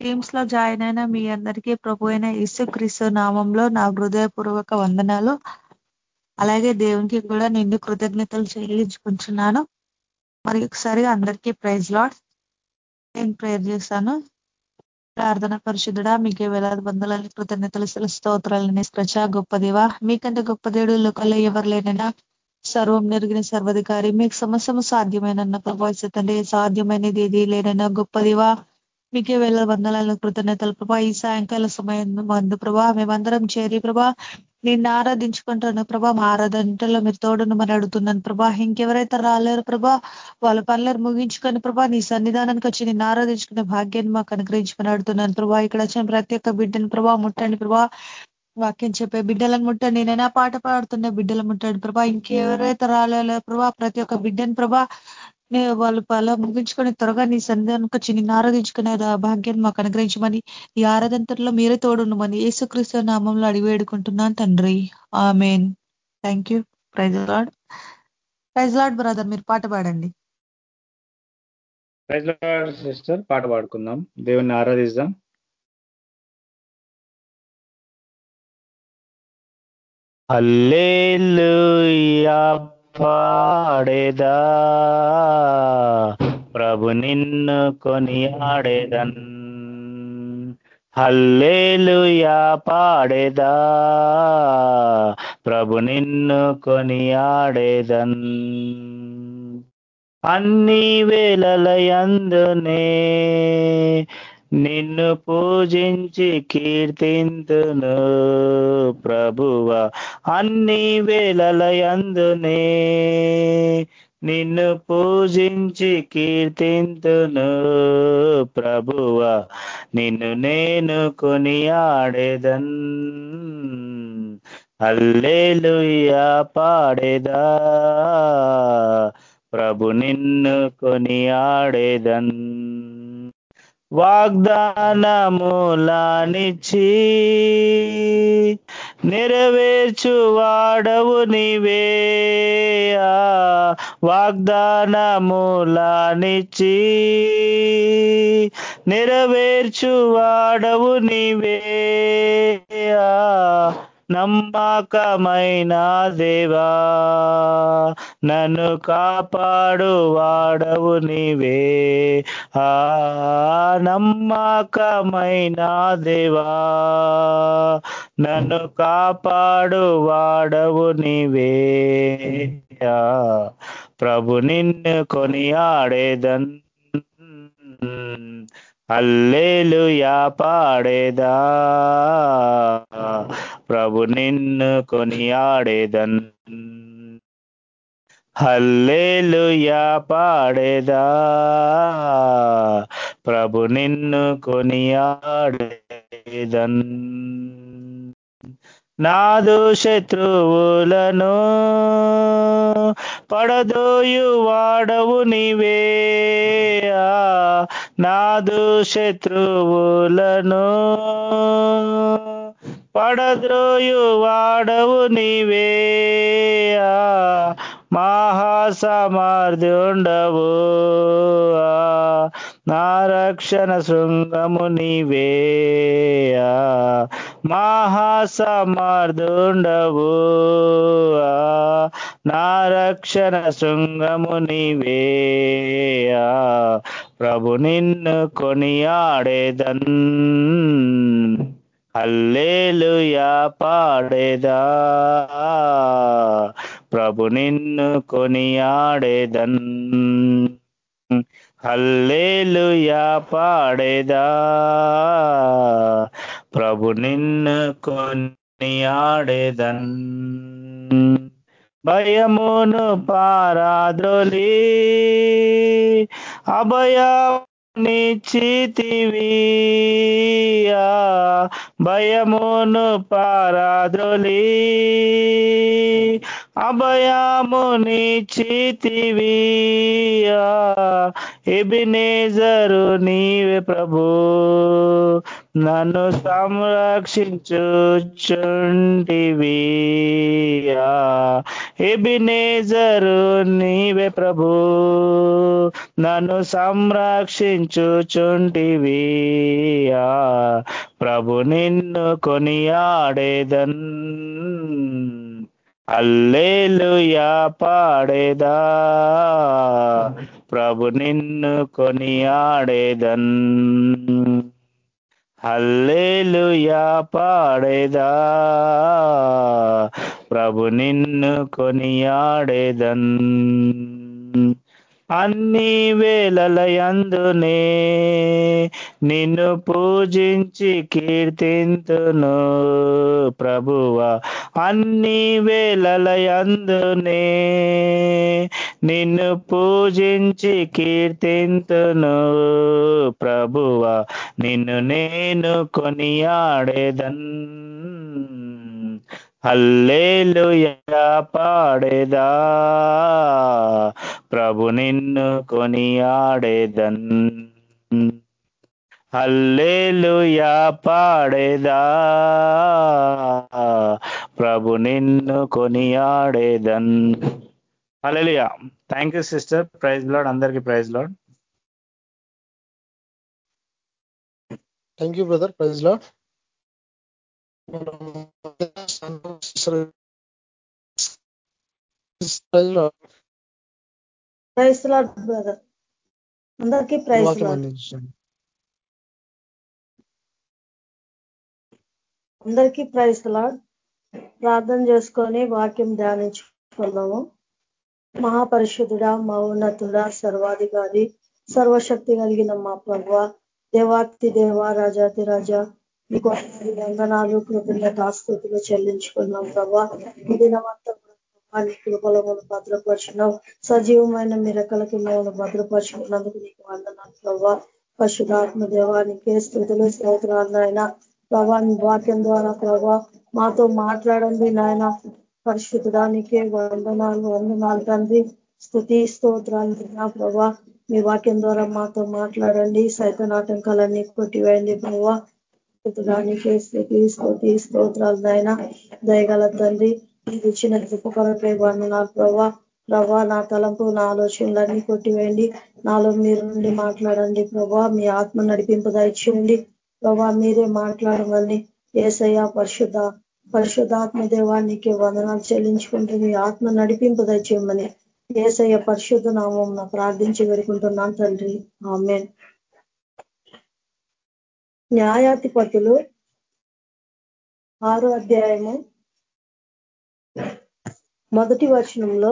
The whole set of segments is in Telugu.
టీమ్స్లో జాయిన్ అయిన మీ అందరికీ ప్రభు అయిన క్రీస్తు నామంలో నా హృదయపూర్వక వందనాలు. అలాగే దేవునికి కూడా నిన్ను కృతజ్ఞతలు చెల్లించుకుంటున్నాను. మరి ఒకసారి అందరికీ ప్రైజ్ లాడ్ నేను ప్రేయర్ చేశాను ప్రార్థన పరిశుద్ధుడా మీకే వేలాది వందలని కృతజ్ఞతలు స్తోత్రాలని ప్రచా గొప్పదివా మీకంటే గొప్ప దేవుడు లోకల్లో ఎవరు లేనైనా సర్వం నెరిగిన సర్వాధికారి మీకు సమస్యము సాధ్యమైన ప్రభావిత తండ్రి సాధ్యమైనది ఏది లేనైనా గొప్పదివా మీకే వేల వందల కృతజ్ఞతలు ప్రభా. ఈ సాయంకాల సమయం మందు ప్రభా మేమందరం చేరి ప్రభా నిన్ను ఆరాధించుకుంటాను ప్రభా మా ఆరాధనలో మీరు తోడును మరి అడుగుతున్నాను ప్రభా. ఇంకెవరైతే రాలేరు ప్రభా వాళ్ళ పనులను ముగించుకొని ప్రభా నీ సన్నిధానానికి వచ్చి నిన్ను ఆరాధించుకునే భాగ్యాన్ని మాకు అనుగ్రహించుకొని అడుగుతున్నాను ప్రభా. ఇక్కడ వచ్చిన ప్రతి ఒక్క బిడ్డను ప్రభా ముట్టండి ప్రభా. వాక్యం చెప్పే బిడ్డలను ముట్టండి నేనైనా పాట పాడుతున్న బిడ్డలు ముట్టాడు ప్రభా. ఇంకెవరైతే రాలేలే ప్రభా ప్రతి ఒక్క బిడ్డని ప్రభా వాళ్ళు అలా ముగించుకొని త్వరగా నీ సంధానికి వచ్చి నిన్ను ఆరాధించుకునే భాగ్యాన్ని మాకు అనుగ్రహించమని ఈ ఆరాధంతలో మీరే తోడుండమని యేసుక్రీస్తు నామంలో అడిగి వేడుకుంటున్నాను తండ్రి. ఆ main thank you. Praise Lord. Praise Lord brother మీరు పాట పాడండి. ప్రైజ్ లాడ్ సిస్టర్ పాట పాడుకుందాం. దేవుణ్ణి ఆరాధిద్దాం. హల్లేలుయా పాడేదా. ప్రభు నిన్ను కొని ఆడేదన్ హల్లేలుయా పాడేదా. ప్రభు నిన్ను కొని ఆడేదన్ అన్ని వేళలయందునే నిన్ను పూజించి కీర్తిందును ప్రభువ. అన్ని వేళలయందునే నిన్ను పూజించి కీర్తింతును ప్రభువ. నిన్ను నేను కొనియాడేదన్. అల్లేలుయ్యా పాడేదా. ప్రభు నిన్ను కొనియాడేదన్. వాగ్దానములానిచ్చి నెరవేర్చు వాడవు నీవే వాగ్దానములానిచ్చి నెరవేర్చు వాడవు నీవే నమ్మకమైన దేవా నన్ను కాపాడు వాడవు నీవే. ఆ నమ్మకమైన దేవా నన్ను కాపాడు వాడవు నీవే ప్రభు నిన్ను కొని ఆడేదన్ అల్లేలుయా పాడేదా. ప్రభు నిన్ను కొని ఆడేదన్ హల్లేలుయా పాడేదా. ప్రభు నిన్ను కొని ఆడేదన్ నాదు శత్రువులను పడదోయు వాడవు నీవే. నాదు శత్రువులను పడద్రోయు వాడవు నీవే. మహాసమర్థుండవు. నా రక్షణ శృంగము నీవే మహాసమర్థుండవు. నా రక్షణ శృంగము నీవే ప్రభు నిన్ను కొనియాడేదన్. అల్లేలుయా పాడేదా. ప్రభు నిన్ను కొనియాడేదన్. హల్లేలుయా పాడేదా. ప్రభు నిన్ను కొనియాడేదన్. భయమును పారాద్రోలి. అభయ నిశ్చితివియా భయమును పారాద్రోలి. అభయాముని నిశ్చితివియా ఎబినేజరు నీవే ప్రభు. నన్ను సంరక్షించుచుంటివి ఎబినేజరు నీవే ప్రభు. నన్ను సంరక్షించుచుంటివి ప్రభు నిన్ను కొనియాడేదన్. అల్లేలుయా పాడేదా. ప్రభు నిన్ను కొని ఆడేదన్ అల్లేలుయా పాడేదా. ప్రభు నిన్ను కొని ఆడేదన్ అన్ని వేళలయందునే నిన్ను పూజించి కీర్తింతును ప్రభువా. అన్ని వేళలయందునే నిన్ను పూజించి కీర్తింతును ప్రభువా. నిన్ను నేను కొనియాడేదన్ హల్లేలుయా పాడేదా. ప్రభు నిన్ను కొనియాడేదన్. హల్లేలుయా పాడేదా. ప్రభు నిన్ను కొనియాడేదన్. Hallelujah. Thank you sister praise Lord అందరికీ praise Lord thank you brother ప్రైజ్లో ప్రైజ్లో ప్రైస్ లాడ్ బ్రదర్. అందరికీ ప్రైస్ అందరికీ ప్రైస్ లాడ్ ప్రార్థన చేసుకొని వాక్యం ధ్యానించుకున్నాము మహాపరిశుద్ధుడా మౌన్నతుడా సర్వాధికారి సర్వశక్తి కలిగిన మా ప్రభు దేవాతి దేవ రాజాతి రాజా మీకు వందనాలు, వందనాలు కృతజ్ఞత ఆస్తుతులు చెల్లించుకున్నాం ప్రభా. ఈ దినమంతా ప్రభా, నీ మనం భద్రపరుచున్నాం సజీవమైన మిరకలకి మేము భద్రపరుచుకున్నందుకు నీకు వందనాలు ప్రభా. పశుధాత్మ దేవానికి స్థుతులు స్తోత్రాలు నాయన. ప్రభా నీ వాక్యం ద్వారా ప్రభా మాతో మాట్లాడండి నాయన. పరిశుద్ధానికే వందనాలు వందనాలు తండ్రి. స్థుతి స్తోత్రాలు నా ప్రభా. మీ వాక్యం ద్వారా మాతో మాట్లాడండి. సైతన్ ఆటంకాలన్నీ కొట్టివేయండి ప్రభా. స్థుతుడానికి స్థుతి స్తోత్రాలు నాయన దయగల తండ్రి మీకు ఇచ్చిన కృప కొరకై ప్రభా ప్రభా నా తలంపు నా ఆలోచనలన్నీ కొట్టివేయండి. నాలో మీరు నుండి మాట్లాడండి ప్రభా మీ ఆత్మ నడిపింపు దయచేయండి. ప్రభా మీరే మాట్లాడమని ఏసయ్య పరిశుద్ధ పరిశుద్ధాత్మ దేవానికి వందనాలు చెల్లించుకుంటూ మీ ఆత్మ నడిపింపు దయచేయమని ఏసయ్య పరిశుద్ధ నామం ప్రార్థించి వేడుకుంటున్నాను తండ్రి. ఆమె న్యాయాధిపతులు ఆరో అధ్యాయము మొదటి వచనంలో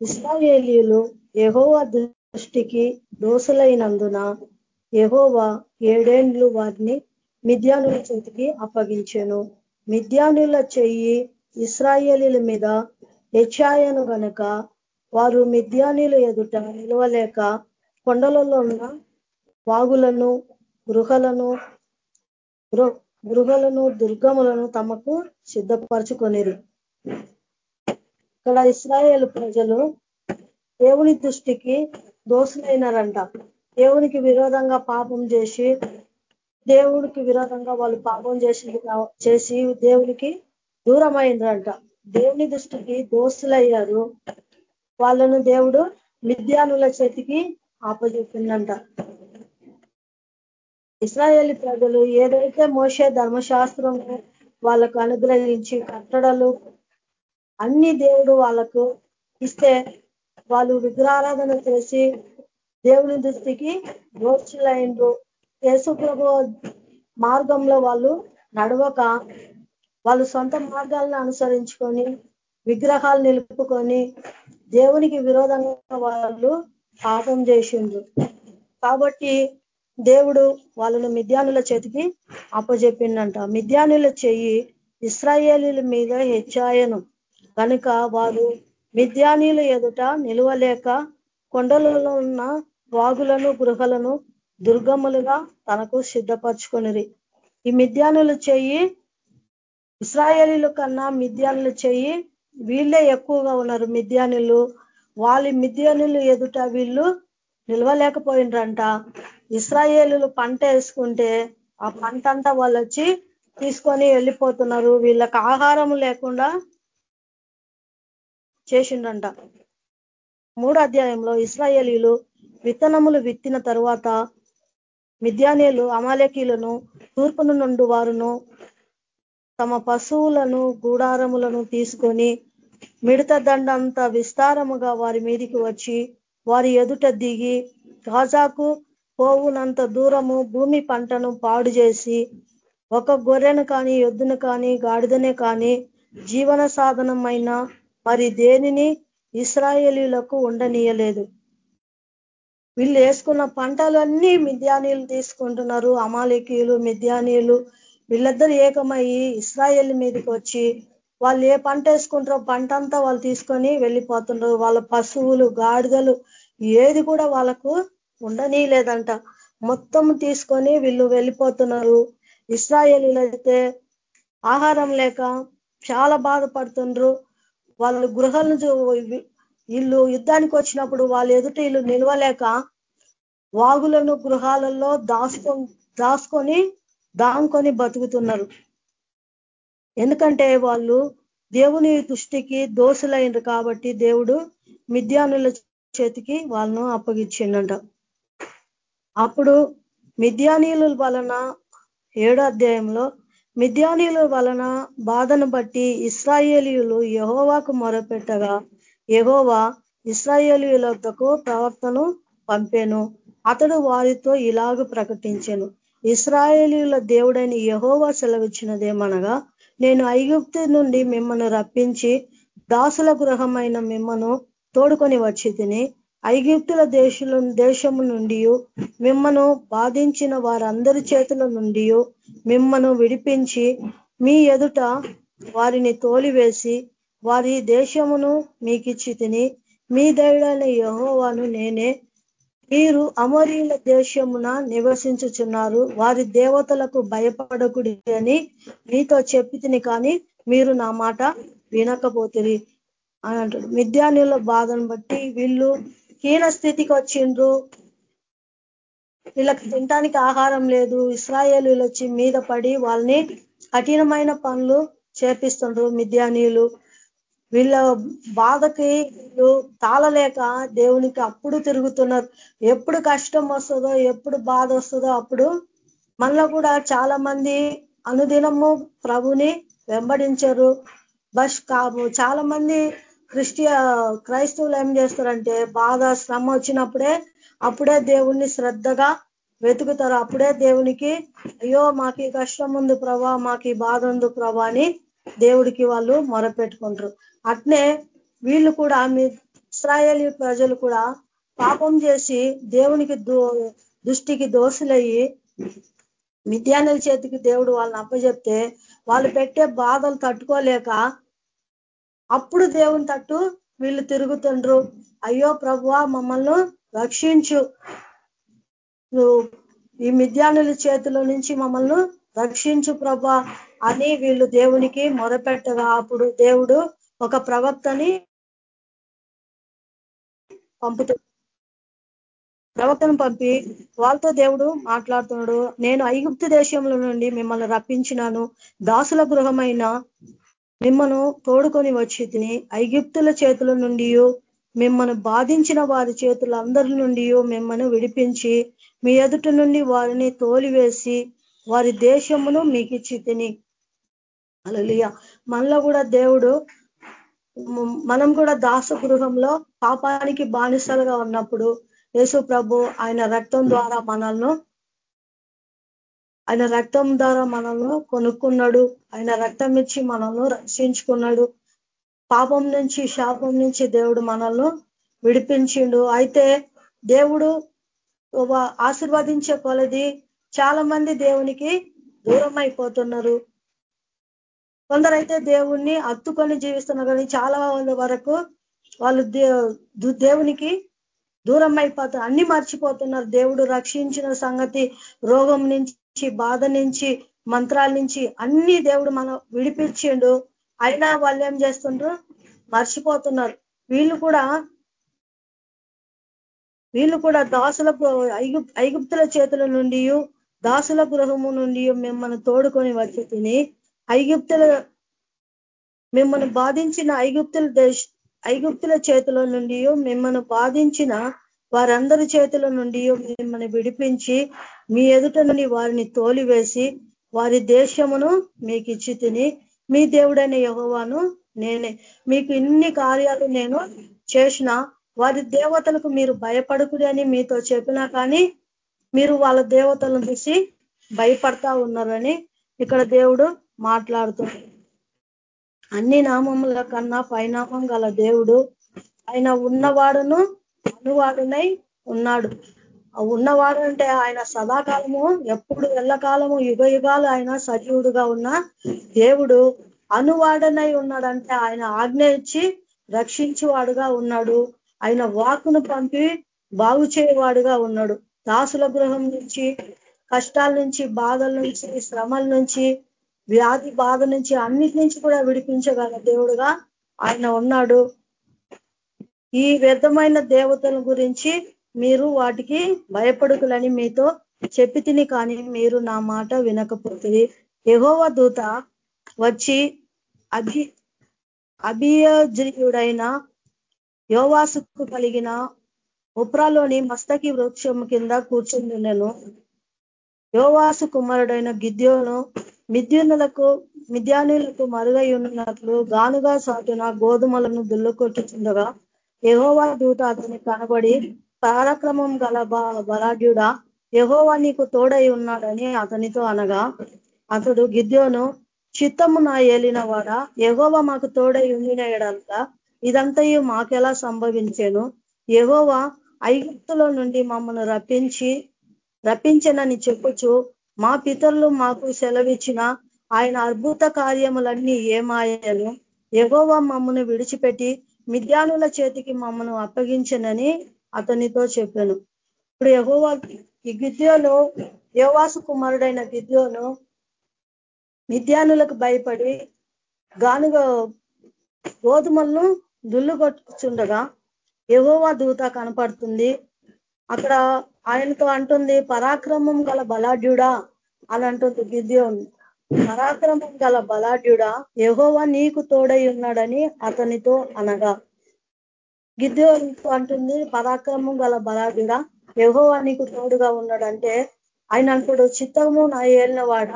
ఇస్రాయేలీయులు యహోవా దృష్టికి దోసులైనందున యహోవా ఏడేండ్లు వారిని మిద్యానుల చేతికి అప్పగించెను. మిద్యానుల చెయ్యి ఇస్రాయేలీల మీద హెచ్చాయను గనక వారు మిద్యానీల ఎదుట నిలవలేక కొండలలో ఉన్న వాగులను గృహలను గృహలను దుర్గములను తమకు సిద్ధపరచుకొనిరి. ఇక్కడ ఇస్రాయేల్ ప్రజలు దేవుని దృష్టికి దోషులైనారంట. దేవునికి విరోధంగా పాపం చేసి దేవుడికి విరోధంగా వాళ్ళు పాపం చేసి చేసి దేవునికి దూరమైందంట దేవుని దృష్టికి దోస్తులయ్యారు వాళ్ళను దేవుడు మిద్యానుల చేతికి ఆపజెప్పిందంట ఇస్రాయేల్ ప్రజలు ఏదైతే మోసే ధర్మశాస్త్రం వాళ్ళకు అనుగ్రహించి కట్టడలు అన్ని దేవుడు వాళ్ళకు ఇస్తే వాళ్ళు విగ్రహారాధన చేసి దేవుని దృష్టికి దోషులైండ్రు యేసుప్రభు మార్గంలో వాళ్ళు నడవక వాళ్ళు సొంత మార్గాలను అనుసరించుకొని విగ్రహాలు నిలుపుకొని దేవునికి విరోధంగా వాళ్ళు పాపం చేసిండ్రు. కాబట్టి దేవుడు వాళ్ళను మిద్యానుల చేతికి అప్పజెప్పిండంట. మిద్యానుల చెయ్యి ఇస్రాయేలీల మీద హెచ్చాయను. కనుక వారు మిద్యానీల ఎదుట నిలువలేక కొండలలో ఉన్న వాగులను గృహలను దుర్గములుగా తనకు సిద్ధపరచుకునిరి. ఈ మిద్యానుల చెయ్యి ఇస్రాయేలీల కన్నా మిద్యానుల చెయ్యి వీళ్ళే ఎక్కువగా ఉన్నారు. మిద్యానులు వాళ్ళ మిద్యానులు ఎదుట వీళ్ళు నిలవలేకపోయిండ్రంట ఇస్రాయేలు పంట వేసుకుంటే ఆ పంట అంతా వాళ్ళు వచ్చి తీసుకొని వెళ్ళిపోతున్నారు. వీళ్ళకి ఆహారం లేకుండా చేసిండంట. మూడు అధ్యాయంలో ఇస్రాయేలీలు విత్తనములు విత్తిన తరువాత మిద్యానీయులు అమాలకీలను తూర్పును నుండి వారును తమ పశువులను గూడారములను తీసుకొని మిడత దండంత విస్తారముగా వారి మీదికి వచ్చి వారి ఎదుట దిగి గాజాకు పోవునంత దూరము భూమి పంటను పాడు చేసి ఒక గొర్రెను కానీ ఎద్దును కానీ గాడిదనే కానీ జీవన సాధనమైన మరి దేనిని ఇస్రాయేలీలకు ఉండనీయలేదు. వీళ్ళు వేసుకున్న పంటలన్నీ మిథ్యానీలు తీసుకుంటున్నారు. అమాలికీలు మిథ్యానీలు వీళ్ళిద్దరు ఏకమయ్యి ఇస్రాయేల్ మీదకి వచ్చి వాళ్ళు ఏ పంట వేసుకుంటారో పంట అంతా వాళ్ళు తీసుకొని వెళ్ళిపోతున్నారు వాళ్ళ పశువులు గాడిదలు ఏది కూడా వాళ్ళకు ఉండనీయలేదంట. మొత్తం తీసుకొని వీళ్ళు వెళ్ళిపోతున్నారు. ఇస్రాయేలీలైతే అయితే ఆహారం లేక చాలా బాధపడుతుండ్రు. వాళ్ళ గృహాలను వీళ్ళు యుద్ధానికి వచ్చినప్పుడు వాళ్ళ ఎదుట వీళ్ళు నిలవలేక వాగులను గృహాలలో దాచుకొ దాచుకొని దాంకొని బతుకుతున్నారు. ఎందుకంటే వాళ్ళు దేవుని దృష్టికి దోషులైనరు కాబట్టి దేవుడు మిద్యానుల చేతికి వాళ్ళను అప్పగించిండంట. అప్పుడు మిథ్యానీయుల వలన ఏడో అధ్యాయంలో మిద్యానీయుల వలన బాధను బట్టి ఇస్రాయేలీయులు యహోవాకు మొరపెట్టగా యహోవా ఇస్రాయేలీయులకు ప్రవక్తను పంపాను. అతడు వారితో ఇలాగ ప్రకటించాను. ఇస్రాయేలీయుల దేవుడైన యహోవా సెలవిచ్చినదేమనగా నేను ఐగుప్తు నుండి మిమ్మల్ని రప్పించి దాసుల గృహమైన మిమ్మను తోడుకొని వచ్చి తిని ఐగిప్తుల దేశుల దేశము నుండి మిమ్మను బాధించిన వారందరి చేతుల నుండి మిమ్మను విడిపించి మీ ఎదుట వారిని తోలివేసి వారి దేశమును మీకిచ్చి తిని మీ దైడైన యహోవాను నేనే. మీరు అమరీల దేశమున నివసించుచున్నారు. వారి దేవతలకు భయపడకుడి అని మీతో చెప్పి కానీ మీరు నా మాట వినకపోతుంది అని అంటాడు. మిద్యానుల బాధను బట్టి వీళ్ళు హీన స్థితికి వచ్చిండ్రు? వీళ్ళకి తినటానికి ఆహారం లేదు. ఇస్రాయేలీలు వచ్చి మీద పడి వాళ్ళని కఠినమైన పనులు చేపిస్తుండ్రు మిద్యానీయులు. వీళ్ళ బాధకి వీళ్ళు తాళలేక దేవునికి అప్పుడు తిరుగుతున్నారు. ఎప్పుడు కష్టం వస్తుందో ఎప్పుడు బాధ వస్తుందో అప్పుడు మనలో కూడా చాలా మంది అనుదినము ప్రభుని వెంబడించరు. బస్ చాలా మంది క్రిస్టియ క్రైస్తవులు ఏం చేస్తారంటే బాధ శ్రమ వచ్చినప్పుడే అప్పుడే దేవుణ్ణి శ్రద్ధగా వెతుకుతారు. అప్పుడే దేవునికి అయ్యో మాకు ఈ కష్టం ఉంది ప్రభా మాకు ఈ బాధ ఉంది ప్రభా అని దేవుడికి వాళ్ళు మొరపెట్టుకుంటారు. అట్నే వీళ్ళు కూడా మీ ఇస్రాయేలీ ప్రజలు కూడా పాపం చేసి దేవునికి దృష్టికి దోషులయ్యి మిద్యానుల చేతికి దేవుడు వాళ్ళని అప్పచెప్తే వాళ్ళు పెట్టే బాధలు తట్టుకోలేక అప్పుడు దేవుని తట్టు వీళ్ళు తిరుగుతుండ్రు. అయ్యో ప్రభువా మమ్మల్ని రక్షించు. నువ్వు ఈ మిద్యానుల చేతిలో నుంచి మమ్మల్ని రక్షించు ప్రభా అని వీళ్ళు దేవునికి మొరపెట్టగా అప్పుడు దేవుడు ఒక ప్రవక్తని పంపుతు ప్రవక్తను పంపి వాళ్ళతో దేవుడు మాట్లాడుతున్నాడు. నేను ఐగుప్తు దేశంలో నుండి మిమ్మల్ని రప్పించినాను. దాసుల గృహమైన మిమ్మను తోడుకొని వచ్చి ఐగిప్తుల ఐగుప్తుల చేతుల నుండి మిమ్మల్ని బాధించిన వారి చేతులందరి నుండి మిమ్మల్ని విడిపించి మీ ఎదుటి నుండి వారిని తోలివేసి వారి దేశమును మీకు ఇచ్చి తిని. అలలియ మనలో కూడా దేవుడు మనం కూడా దాస గృహంలో పాపానికి బానిసలుగా ఉన్నప్పుడు యేసు ప్రభు ఆయన రక్తం ద్వారా మనల్ని ఆయన రక్తం ద్వారా మనల్ని కొనుక్కున్నాడు. ఆయన రక్తం ఇచ్చి మనల్ని రక్షించుకున్నాడు. పాపం నుంచి శాపం నుంచి దేవుడు మనల్ని విడిపించిండు. అయితే దేవుడు ఆశీర్వదించే కొలది చాలా మంది దేవునికి దూరం అయిపోతున్నారు కొందరైతే దేవుణ్ణి అత్తుకొని జీవిస్తున్నారు కానీ చాలా వరకు వాళ్ళు దేవునికి దూరం అయిపోతారు అన్ని మర్చిపోతున్నారు. దేవుడు రక్షించిన సంగతి రోగం నుంచి బాధ నుంచి మంత్రాల నుంచి అన్ని దేవుడు మనం విడిపించిండు. అయినా వాళ్ళు ఏం చేస్తుండ్రు? మర్చిపోతున్నారు. వీళ్ళు కూడా వీళ్ళు కూడా దాసుల ఐగుప్తుల చేతుల నుండి దాసుల గృహము నుండి మిమ్మల్ని తోడుకొని వచ్చి తిని ఐగుప్తుల మిమ్మల్ని బాధించిన ఐగుప్తుల దేశ ఐగుప్తుల చేతుల నుండి మిమ్మల్ని బాధించిన వారందరి చేతుల నుండి మిమ్మల్ని విడిపించి మీ ఎదుట నుండి వారిని తోలివేసి వారి దేశమును మీకు ఇచ్చి తిని మీ దేవుడైన యహోవాను నేనే. మీకు ఇన్ని కార్యాలు నేను చేసిన వారి దేవతలకు మీరు భయపడకుడి అని మీతో చెప్పినా కానీ మీరు వాళ్ళ దేవతలను చూసి భయపడతా ఉన్నారని ఇక్కడ దేవుడు మాట్లాడుతుంది అన్ని నామముల కన్నా పైనామం గల దేవుడు ఆయన ఉన్నవాడును అనువాడునై ఉన్నాడు. ఉన్నవాడు అంటే ఆయన సదాకాలము ఎప్పుడు ఎల్లకాలము యుగ యుగాలు ఆయన సజీవుడుగా ఉన్న దేవుడు అనువాడనై ఉన్నాడంటే ఆయన ఆజ్ఞ ఇచ్చి రక్షించేవాడుగా ఉన్నాడు. ఆయన వాకును పంపి బాగు చేయవాడుగా ఉన్నాడు. దాసుల గృహం నుంచి కష్టాల నుంచి బాధల నుంచి శ్రమల నుంచి వ్యాధి బాధ నుంచి అన్నిటి నుంచి కూడా విడిపించగల దేవుడుగా ఆయన ఉన్నాడు. ఈ వ్యర్థమైన దేవతల గురించి మీరు వాటికి భయపడుకులని మీతో చెప్పి తిని కానీ మీరు నా మాట వినకపోతుంది ఎగోవ దూత వచ్చి అభి అభియజయుడైన యోవాసుకు కలిగిన ఉప్రాలోని మస్తకి వృక్షం కింద కూర్చుండినను. యోవాసు కుమారుడైన గిద్యోను మిద్యునులకు మిద్యానులకు మరుగై ఉన్నట్లు గానుగా సాటున గోధుమలను దుల్లకొట్టుచుండగా యహోవా దూత అతని కనబడి పరాక్రమం గల బలాఢ్యుడా యహోవా నీకు తోడై ఉన్నాడని అతనితో అనగా అతడు గిద్యోను చిత్తము నా ఏలిన వాడా ఎహోవా మాకు తోడై ఉండిన ఎడంతా ఇదంతయు మాకెలా సంభవించాను? యహోవా ఐగుప్తులో నుండి మమ్మల్ని రప్పించి రప్పించనని చెప్పుచు మా పితరులు మాకు సెలవిచ్చిన ఆయన అద్భుత కార్యములన్నీ ఏమాయను? ఎగోవా మమ్మను విడిచిపెట్టి మిద్యానుల చేతికి మమ్మను అప్పగించనని అతనితో చెప్పాను. ఇప్పుడు యహోవా ఈ గిద్యోను యోవాసు కుమారుడైన గిద్యోను మిద్యానులకు భయపడి గానుగ గోధుమలను దుల్లు కొట్టుచుండగా ఎగోవా దూత కనపడుతుంది. అక్కడ ఆయనతో అంటుంది పరాక్రమం గల బలాఢ్యుడా అని అంటుంది గిద్యోను. పరాక్రమం గల బలాఢ్యుడా యహోవా నీకు తోడై ఉన్నాడని అతనితో అనగా గిద్యోనితో అంటుంది పరాక్రమం గల బలాఢ్యుడా యహోవా నీకు తోడుగా ఉన్నాడంటే ఆయన అంటాడు చిత్తము నా ఏలిన వాడ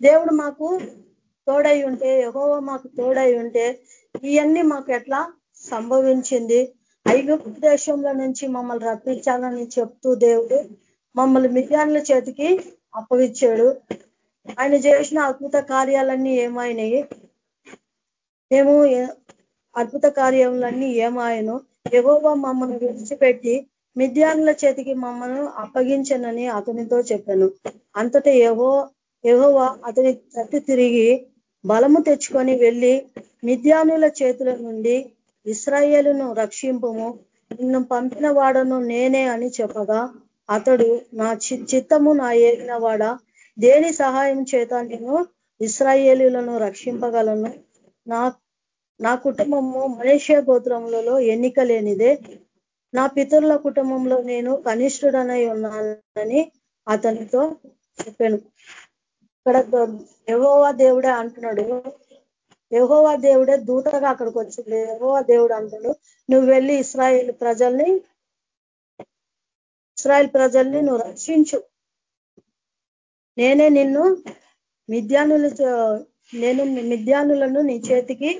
దేవుడు మాకు తోడై ఉంటే యహోవా మాకు తోడై ఉంటే ఇవన్నీ మాకు ఎట్లా సంభవించింది? ఐగుప్తు దేశంలో నుంచి మమ్మల్ని రప్పించాలని చెప్తూ దేవుడు మమ్మల్ని మిథ్యాన్ల చేతికి అప్పగించాడు. ఆయన చేసిన అద్భుత కార్యాలన్నీ ఏమైనాయి? మేము అద్భుత కార్యాలన్నీ ఏమాయను? ఎగోవా మమ్మల్ని విడిచిపెట్టి మిద్యానుల చేతికి మమ్మల్ని అప్పగించనని అతనితో చెప్పాను. అంతటా ఏవో ఎగోవా అతని తట్టి తిరిగి బలము తెచ్చుకొని వెళ్ళి మిద్యానుల చేతుల నుండి ఇస్రాయేలును రక్షింపము నిన్ను పంపిన వాడను నేనే అని చెప్పగా అతడు నా చిత్తము నా ఏగిన వాడా దేని సహాయం చేత నేను ఇస్రాయేలీలను రక్షింపగలను. నా నా కుటుంబము మలేషియా గోత్రములలో ఎన్నిక లేనిదే నా పితరుల కుటుంబంలో నేను కనిష్ఠుడనై ఉన్నానని అతనితో చెప్పాను. ఇక్కడ ఎవోవా దేవుడే అంటున్నాడు. యహోవా దేవుడే దూతగా అక్కడికి వచ్చింది యహోవా దేవుడు అంటాడు నువ్వు వెళ్ళి ఇస్రాయేల్ ప్రజల్ని ఇస్రాయేల్ ప్రజల్ని నువ్వు రక్షించు. నేనే నిన్ను మిద్యానులు నేను మిద్యానులను నీ చేతికి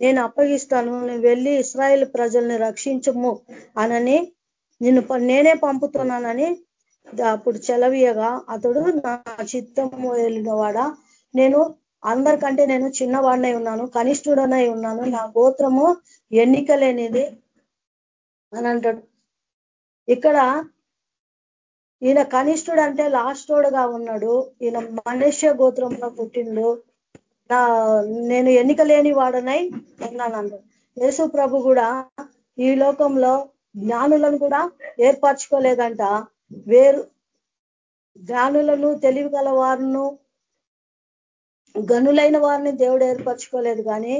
నేను అప్పగిస్తాను. నువ్వు వెళ్ళి ఇస్రాయేల్ ప్రజల్ని రక్షించము అనని నిన్ను నేనే పంపుతున్నానని అప్పుడు చెలవీయగా అతడు నా చిత్తము వెళ్ళినవాడ నేను అందరికంటే నేను చిన్నవాడినై ఉన్నాను కనిష్ఠుడనై ఉన్నాను నా గోత్రము ఎన్నిక లేనిది అని అంటాడు. ఇక్కడ ఈయన కనిష్ఠుడు అంటే లాస్టోడుగా ఉన్నాడు. ఈయన మనుష్య గోత్రంలో పుట్టిండు. నా నేను ఎన్నిక లేని వాడనై ఉన్నాను యేసు ప్రభు కూడా ఈ లోకంలో జ్ఞానులను కూడా ఏర్పరచుకోలేదంట. వేరు జ్ఞానులను తెలివి గల వారును గనులైన వారిని దేవుడు ఏర్పరచుకోలేదు కానీ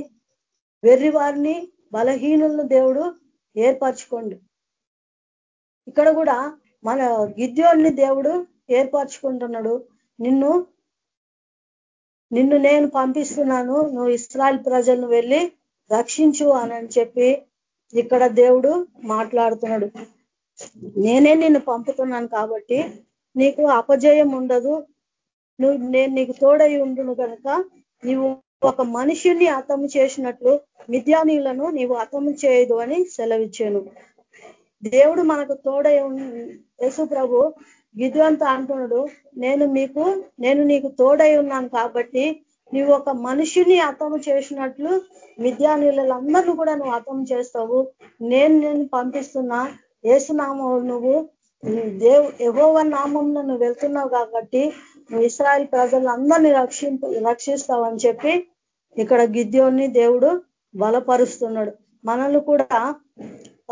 వెర్రి వారిని బలహీనులను దేవుడు ఏర్పరచుకోండు. ఇక్కడ కూడా మన గిద్యోల్ని దేవుడు ఏర్పరచుకుంటున్నాడు. నిన్ను నిన్ను నేను పంపిస్తున్నాను. నువ్వు ఇస్రాయల్ ప్రజలను వెళ్ళి రక్షించు అని చెప్పి ఇక్కడ దేవుడు మాట్లాడుతున్నాడు. నేనే నిన్ను పంపుతున్నాను కాబట్టి నీకు అపజయం ఉండదు. నువ్వు నేను నీకు తోడై ఉండును కనుక నీవు ఒక మనిషిని అతము చేసినట్లు మిథ్యానీయులను నీవు అతము చేయదు అని సెలవిచ్చాను. దేవుడు మనకు తోడై యేసు ప్రభు గిద్వంత అంటున్నాడు నేను మీకు నేను నీకు తోడై ఉన్నాను కాబట్టి నువ్వు ఒక మనిషిని అతము చేసినట్లు విద్యానీయులందరినీ కూడా నువ్వు అతము చేస్తావు. నేను నేను పంపిస్తున్నా ఏసునామం నువ్వు దేవు ఎగోవ నామంలో నువ్వు వెళ్తున్నావు కాబట్టి నువ్వు ఇస్రాయల్ ప్రజలందరినీ రక్షింపు రక్షిస్తావని చెప్పి ఇక్కడ గిద్యోన్ని దేవుడు బలపరుస్తున్నాడు. మనల్ని కూడా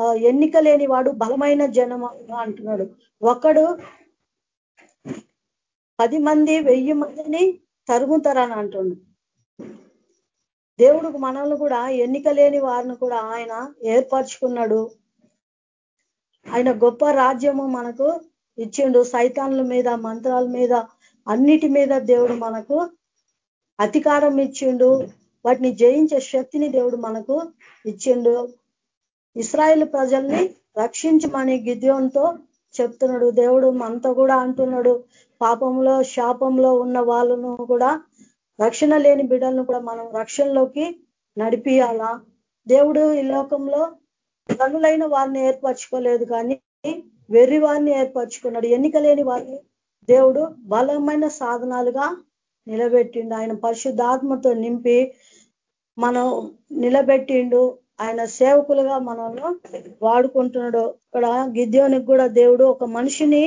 ఎన్నిక లేని వాడు బలమైన జనం అంటున్నాడు. ఒకడు పది మంది వెయ్యి మందిని తరుగుతారని అంటుండు. దేవుడు మనల్ని కూడా ఎన్నిక లేని వారిని కూడా ఆయన ఏర్పరచుకున్నాడు. ఆయన గొప్ప రాజ్యము మనకు ఇచ్చిండు. సైతాన్ల మీద మంత్రాల మీద అన్నిటి మీద దేవుడు మనకు అధికారం ఇచ్చిండు. వాటిని జయించే శక్తిని దేవుడు మనకు ఇచ్చిండు. ఇస్రాయేల్ ప్రజల్ని రక్షించమని గిద్యోన్తో చెప్తున్నాడు. దేవుడు మనతో కూడా అంటున్నాడు. పాపంలో శాపంలో ఉన్న వాళ్ళను కూడా రక్షణ లేని బిడ్డలను కూడా మనం రక్షణలోకి నడిపియాలా? దేవుడు ఈ లోకంలో కనులైన వారిని ఏర్పరచుకోలేదు కానీ వెర్రి వారిని ఏర్పరచుకున్నాడు. ఎన్నిక లేని వారిని దేవుడు బలమైన సాధనాలుగా నిలబెట్టిండు. ఆయన పరిశుద్ధాత్మతో నింపి మనం నిలబెట్టిండు. ఆయన సేవకులుగా మనల్ని వాడుకుంటున్నాడు. ఇక్కడ గిద్యోనికి కూడా దేవుడు ఒక మనిషిని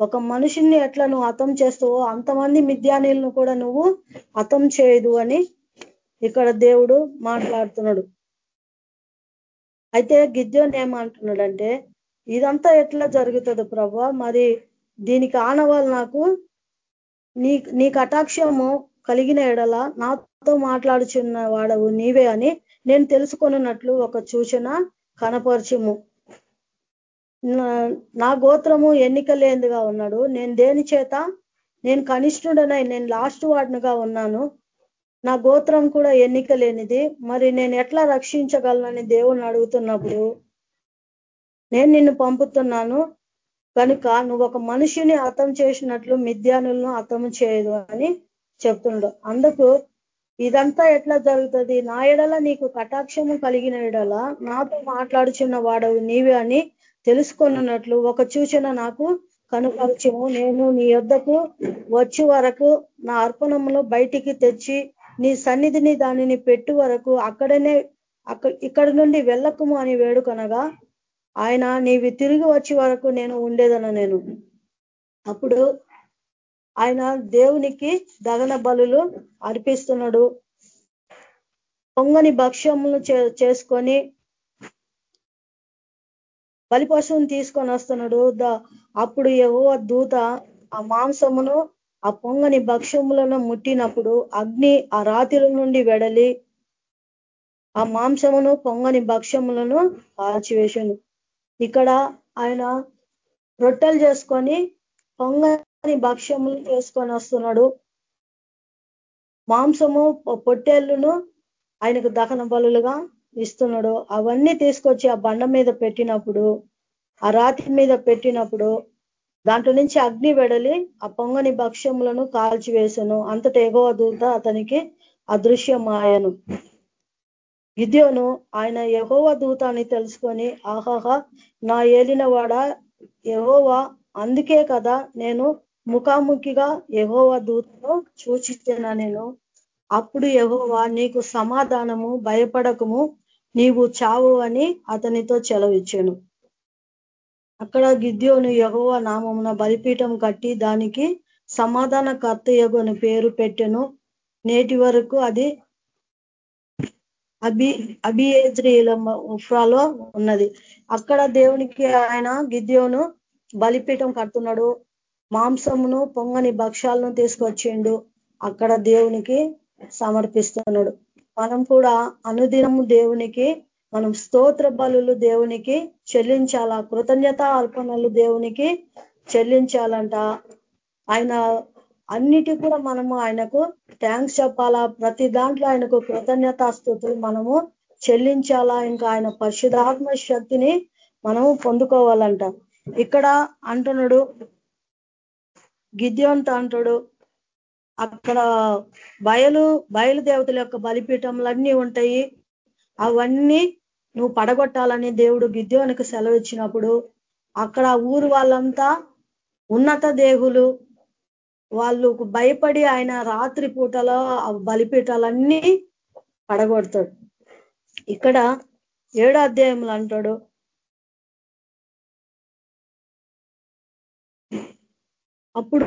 ఒక మనిషిని ఎట్లా నువ్వు అతం చేస్తావో అంతమంది మిద్యానీలను కూడా నువ్వు అతం చేయదు అని ఇక్కడ దేవుడు మాట్లాడుతున్నాడు. అయితే గిద్యోన్ ఏమంటున్నాడంటే ఇదంతా ఎట్లా జరుగుతుంది ప్రభా? మరి దీనికి ఆనవాళ్ళు నాకు నీ నీ కటాక్షము కలిగిన ఎడల నాతో మాట్లాడుచున్న వాడవు నీవే అని నేను తెలుసుకున్నట్లు ఒక సూచన కనపరచము. నా గోత్రము ఎన్నిక లేనిదిగా ఉన్నాడు. నేను దేని చేత? నేను కనిష్ఠుడనై నేను లాస్ట్ వాడినిగా ఉన్నాను. నా గోత్రం కూడా ఎన్నిక లేనిది మరి నేను ఎట్లా రక్షించగలనని దేవుని అడుగుతున్నప్పుడు నేను నిన్ను పంపుతున్నాను. కనుక నువ్వు ఒక మనిషిని అర్థం చేసినట్లు మిథ్యానులను అర్థం చేయదు అని చెప్తున్నాడు అందుకు ఇదంతా ఎట్లా జరుగుతుంది? నా ఎడల నీకు కటాక్షము కలిగిన ఎడల నాతో మాట్లాడుచున్న వాడవు నీవే అని తెలుసుకున్నట్లు ఒక సూచన నాకు కనుపరచము నేను నీ యొద్దకు వచ్చి వరకు నా అర్పణంలో బయటికి తెచ్చి నీ సన్నిధిని దానిని పెట్టు వరకు అక్కడనే ఇక్కడ నుండి వెళ్ళకము అని వేడుకనగా ఆయన నీవి తిరిగి వచ్చే వరకు నేను ఉండేదన నేను. అప్పుడు ఆయన దేవునికి దగన బలులు అర్పిస్తున్నాడు. పొంగని భక్ష్యములు చేసుకొని బలిపశువుని తీసుకొని వస్తున్నాడు. అప్పుడు ఏవో దూత ఆ మాంసమును ఆ పొంగని భక్ష్యములను ముట్టినప్పుడు అగ్ని ఆ రాతిల నుండి వెడలి ఆ మాంసమును పొంగని భక్ష్యములను కాల్చివేశాను ఇక్కడ ఆయన రొట్టెలు చేసుకొని పొంగ అని భక్ష్యములు చేసుకొని వస్తున్నాడు. మాంసము పొట్టేళ్ళును ఆయనకు దహన బలులుగా ఇస్తున్నాడు. అవన్నీ తీసుకొచ్చి ఆ బండ మీద పెట్టినప్పుడు ఆ రాతి మీద పెట్టినప్పుడు దాంట్లో నుంచి అగ్ని వెడలి ఆ పొంగని భక్ష్యములను కాల్చివేసను. అంతట ఎగవ దూత అతనికి అదృశ్యమాయను. గిద్యోను ఆయన యహోవ దూత అని తెలుసుకొని ఆహాహా నా ఏలినవాడ యహోవా అందుకే కదా నేను ముఖాముఖిగా యహోవ దూతను సూచించిన నేను? అప్పుడు యహోవా నీకు సమాధానము భయపడకము నీవు చావు అని అతనితో చెలవిచ్చాను. అక్కడ గిద్యోను యహోవ నామమున బలిపీఠం కట్టి దానికి సమాధాన కర్తయగుని పేరు పెట్టెను. నేటి వరకు అది అభి అభియేజ్రీల ఉఫ్రాలో ఉన్నది. అక్కడ దేవునికి ఆయన గిద్యోను బలిపీఠం కడుతున్నాడు. మాంసమును పొంగని భక్ష్యాలను తీసుకొచ్చిండు. అక్కడ దేవునికి సమర్పిస్తున్నాడు. మనం కూడా అనుదినము దేవునికి మనం స్తోత్ర బలులు దేవునికి చెల్లించాలా? కృతజ్ఞత అర్పణలు దేవునికి చెల్లించాలంట. ఆయన అన్నిటి కూడా మనము ఆయనకు థ్యాంక్స్ చెప్పాలా? ప్రతి దాంట్లో ఆయనకు కృతజ్ఞతాస్థుతులు మనము చెల్లించాలా? ఇంకా ఆయన పరిశుధాత్మ శక్తిని మనము పొందుకోవాలంట. ఇక్కడ అంటున్నాడు గిద్యోంత అంటాడు అక్కడ బయలు బయలు దేవతల యొక్క బలిపీఠములన్నీ ఉంటాయి. అవన్నీ నువ్వు పడగొట్టాలని దేవుడు గిద్యోనికి సెలవు ఇచ్చినప్పుడు అక్కడ ఊరు వాళ్ళంతా ఉన్నత దేహులు వాళ్ళు భయపడి ఆయన రాత్రి పూటలో బలిపీఠాలన్నీ పడగొడతాడు. ఇక్కడ ఏడో అధ్యాయంలో అంటాడు అప్పుడు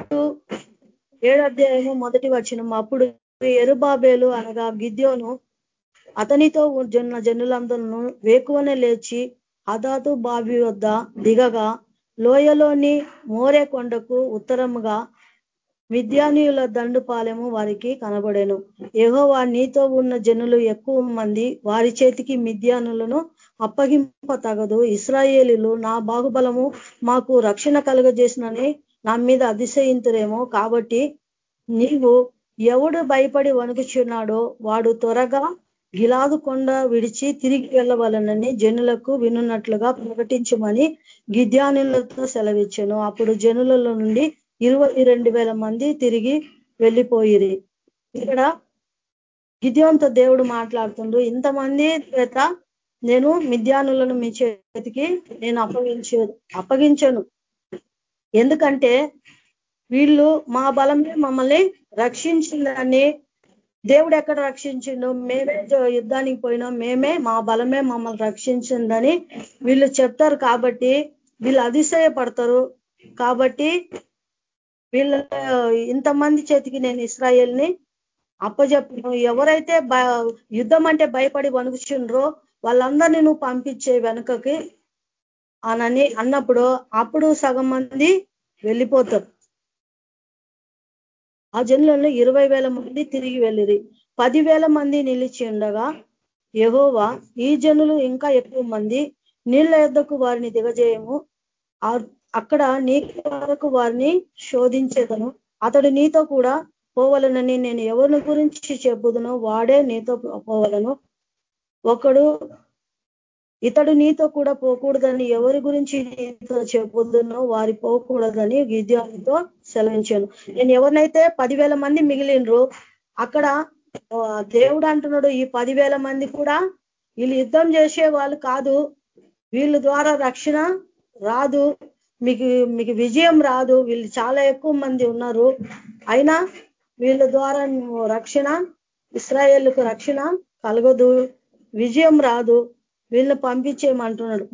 ఏడు అధ్యాయము మొదటి వచ్చినం అప్పుడు ఎరుబాబేలు అనగా గిద్యోను అతనితో జొన్న జనులందరూ వేకువనే లేచి హదాతు బావి వద్ద దిగగా లోయలోని మోరే కొండకు ఉత్తరముగా విద్యానీయుల దండుపాలెము వారికి కనబడేను. ఏహోవా నీతో ఉన్న జనులు ఎక్కువ మంది వారి చేతికి మిద్యానులను అప్పగింప తగదు. ఇస్రాయేలీలు నా బాహుబలము మాకు రక్షణ కలుగజేసినని నా మీద అతిశయింతురేమో కాబట్టి నీవు ఎవడు భయపడి వణుకుచున్నాడో వాడు త్వరగా గిలాదు కొండ విడిచి తిరిగి వెళ్ళవలనని జనులకు వినున్నట్లుగా ప్రకటించమని గిద్యానులతో సెలవిచ్చాను. అప్పుడు జనులలో నుండి ఇరవై మంది తిరిగి వెళ్ళిపోయిరి. ఇక్కడ గిద్యోంతో దేవుడు మాట్లాడుతుండ్రు ఇంతమంది చేత నేను మిద్యానులను మీ చేతికి నేను అప్పగించ అప్పగించను. ఎందుకంటే వీళ్ళు మా బలమే మమ్మల్ని రక్షించిందని దేవుడు ఎక్కడ రక్షించిండు మేమే యుద్ధానికి పోయినాం మేమే మా బలమే మమ్మల్ని రక్షించిందని వీళ్ళు చెప్తారు కాబట్టి వీళ్ళు అతిశయపడతారు. కాబట్టి వీళ్ళ ఇంతమంది చేతికి నేను ఇస్రాయేల్ని అప్పచెప్పను ఎవరైతే యుద్ధం అంటే భయపడి వణుకుచుండ్రో వాళ్ళందరినీ నువ్వు పంపించే వెనుకకి అనని అన్నప్పుడు అప్పుడు సగం మంది వెళ్ళిపోతారు. ఆ జనులలో ఇరవై వేల మంది తిరిగి వెళ్ళిరి. పదివేల మంది నిలిచి ఉండగా యహోవా ఈ జనులు ఇంకా ఎక్కువ మంది నీళ్ళ యొద్దకు వారిని దిగజేయము. అక్కడ నీ వరకు వారిని శోధించేదను. అతడు నీతో కూడా పోవలనని నేను ఎవరిని గురించి చెప్పుదునో వాడే నీతో పోవలను. ఒకడు ఇతడు నీతో కూడా పోకూడదని ఎవరి గురించి నీతో చెప్పుదునో వారి పోకూడదని విద్యార్థితో సెలవించాను. నేను ఎవరినైతే పదివేల మంది మిగిలినరు అక్కడ దేవుడు అంటున్నాడు ఈ పదివేల మంది కూడా వీళ్ళు యుద్ధం చేసే వాళ్ళు కాదు. వీళ్ళ ద్వారా రక్షణ రాదు. మీకు మీకు విజయం రాదు. వీళ్ళు చాలా ఎక్కువ మంది ఉన్నారు. అయినా వీళ్ళ ద్వారా రక్షణ ఇస్రాయేళ్ళకు రక్షణ కలగదు. విజయం రాదు. వీళ్ళని పంపించేయమంటున్నాడు.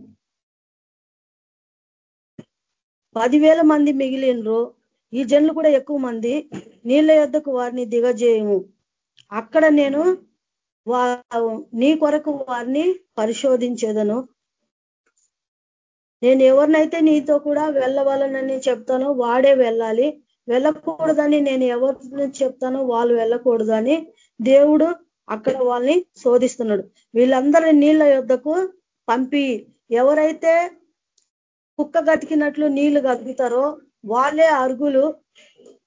పదివేల మంది మిగిలినరు ఈ జన్లు కూడా ఎక్కువ మంది. నీళ్ళ యొద్దకు వారిని దిగజేయము. అక్కడ నేను నీ కొరకు వారిని పరిశోధించేదను. నేను ఎవరినైతే నీతో కూడా వెళ్ళవాలనని చెప్తానో వాడే వెళ్ళాలి. వెళ్ళకూడదని నేను ఎవరిని చెప్తానో వాళ్ళు వెళ్ళకూడదని దేవుడు అక్కడ వాళ్ళని శోధిస్తున్నాడు. వీళ్ళందరినీ నీళ్ళ యుద్ధకు పంపి ఎవరైతే కుక్క గతికినట్లు నీళ్ళు గతుకుతారో వాళ్ళే అరుగులు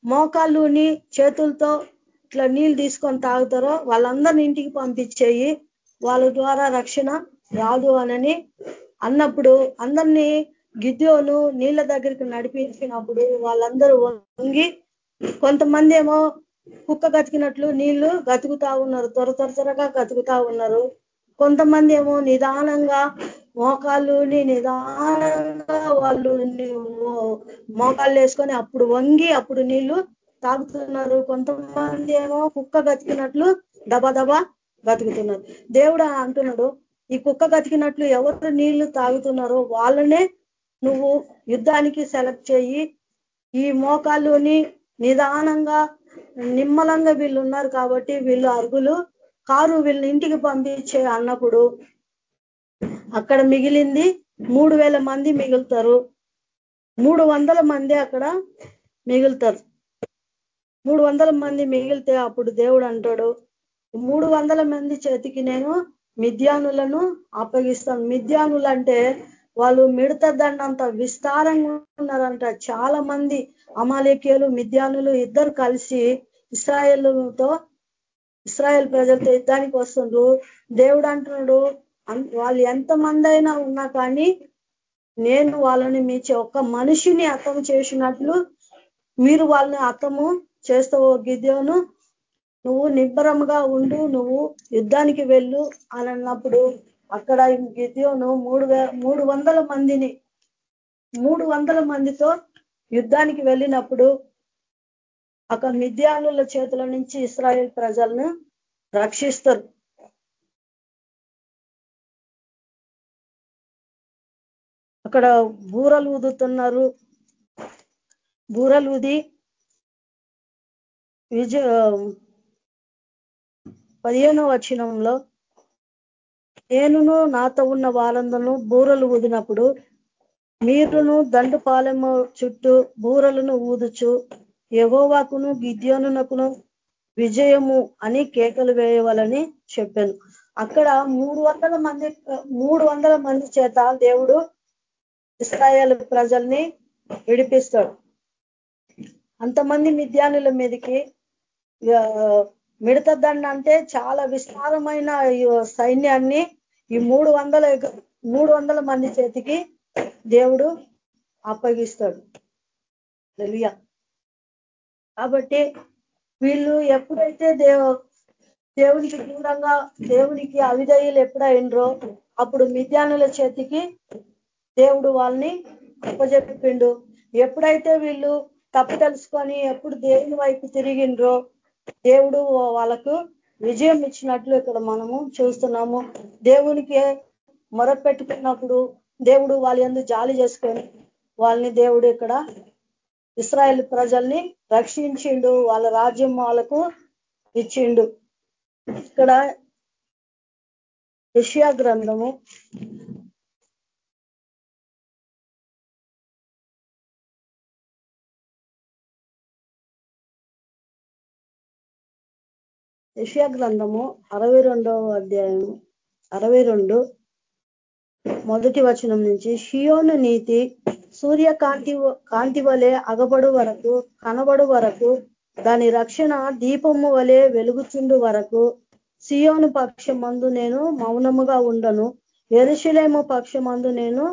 మోకాళ్ళుని చేతులతో ఇట్లా నీళ్ళు తీసుకొని తాగుతారో వాళ్ళందరిని ఇంటికి పంపించేయి వాళ్ళ ద్వారా రక్షణ రాదు అనని అన్నప్పుడు అందరినీ గిద్యోను నీళ్ళ దగ్గరికి నడిపించినప్పుడు వాళ్ళందరూ వంగి కొంతమంది ఏమో కుక్క గతికినట్లు నీళ్ళు గతుకుతా ఉన్నారు. త్వర త్వర త్వరగా గతుకుతా ఉన్నారు. కొంతమంది ఏమో నిదానంగా మోకాళ్ళుని నిదానంగా వాళ్ళు మోకాళ్ళు వేసుకొని అప్పుడు వంగి అప్పుడు నీళ్ళు తాగుతున్నారు. కొంతమంది ఏమో కుక్క గతికినట్లు దబదబా గతుకుతున్నారు. దేవుడు అంటున్నాడు ఈ కుక్క గతికినట్లు ఎవరు నీళ్ళు తాగుతున్నారో వాళ్ళనే నువ్వు యుద్ధానికి సెలెక్ట్ చేయి. ఈ మోకాళ్ళుని నిదానంగా నిమ్మలంగా వీళ్ళు ఉన్నారు కాబట్టి వీళ్ళు అరుగులు కారు వీళ్ళని ఇంటికి పంపించే అన్నప్పుడు అక్కడ మిగిలింది మూడు మంది మిగులుతారు. మూడు మంది అక్కడ మిగులుతారు. మూడు మంది మిగిలితే అప్పుడు దేవుడు అంటాడు మూడు మంది చేతికి నేను మిద్యానులను అప్పగిస్తాను. మిథ్యానులు అంటే వాళ్ళు మిడతదండంత విస్తారంగా ఉన్నారంట. చాలా మంది అమాలేకీయులు మిద్యానులు ఇద్దరు కలిసి ఇస్రాయేల్తో ఇస్రాయేల్ ప్రజలతో యుద్ధానికి వస్తుండ్రు. దేవుడు అంటున్నాడు వాళ్ళు ఎంతమంది అయినా ఉన్నా కానీ నేను వాళ్ళని మీ ఒక్క మనిషిని అర్థం చేసినట్లు మీరు వాళ్ళని అర్థము చేస్తావు గిద్యోను. నువ్వు నిబ్బరంగా ఉండు నువ్వు యుద్ధానికి వెళ్ళు అని అన్నప్పుడు అక్కడ గిద్యోను మూడు మూడు వందల మందిని మూడు వందల మందితో యుద్ధానికి వెళ్ళినప్పుడు అక్కడ మిద్యానుల చేతుల నుంచి ఇస్రాయేల్ ప్రజలను రక్షిస్తారు. అక్కడ బూరలు ఊదుతున్నారు. బూరలు ఊది విజ పదిహేనో వచనంలో నేనును నాతో ఉన్న వాళ్ళందరూ బూరలు ఊదినప్పుడు మీరును దండుపాలెము చుట్టూ బూరలను ఊదుచు. ఎగోవాకును గిద్యోనునకును విజయము అని కేకలు వేయవాలని చెప్పాను. అక్కడ మూడు వందల మంది మూడు వందల మంది చేత దేవుడు ఇస్రాయల్ ప్రజల్ని విడిపిస్తాడు. అంతమంది మిద్యానుల మీదకి మిడతదండ అంటే చాలా విస్తారమైన సైన్యాన్ని ఈ మూడు వందల మూడు వందల మంది చేతికి దేవుడు అప్పగిస్తాడు. తెలియ కాబట్టి వీళ్ళు ఎప్పుడైతే దేవ దేవునికి దూరంగా దేవునికి అవిధేయులు ఎప్పుడైనరో అప్పుడు మిద్యానుల చేతికి దేవుడు వాళ్ళని అప్పజెప్పిండు. ఎప్పుడైతే వీళ్ళు తప్పు తెలుసుకొని ఎప్పుడు దేవుని వైపు తిరిగిండ్రో దేవుడు వాళ్ళకు విజయం ఇచ్చినట్లు ఇక్కడ మనము చూస్తున్నాము. దేవునికి మొరపెట్టుకున్నప్పుడు దేవుడు వాళ్ళ ఎందు జాలి చేసుకొని వాళ్ళని దేవుడు ఇక్కడ ఇస్రాయల్ ప్రజల్ని రక్షించిండు వాళ్ళ రాజ్యం వాళ్ళకు ఇచ్చిండు. ఇక్కడ యష్యా గ్రంథము యష్యా గ్రంథము అరవై రెండవ అధ్యాయం అరవై రెండు మొదటి వచనం నుంచి షియోను నీతి సూర్యకాంతి కాంతి వలె అగబడు వరకు కనబడు వరకు దాని రక్షణ దీపము వలె వెలుగుచుండు వరకు సియోను పక్షమందు నేను మౌనముగా ఉండను ఎరుశలేము పక్షమందు నేను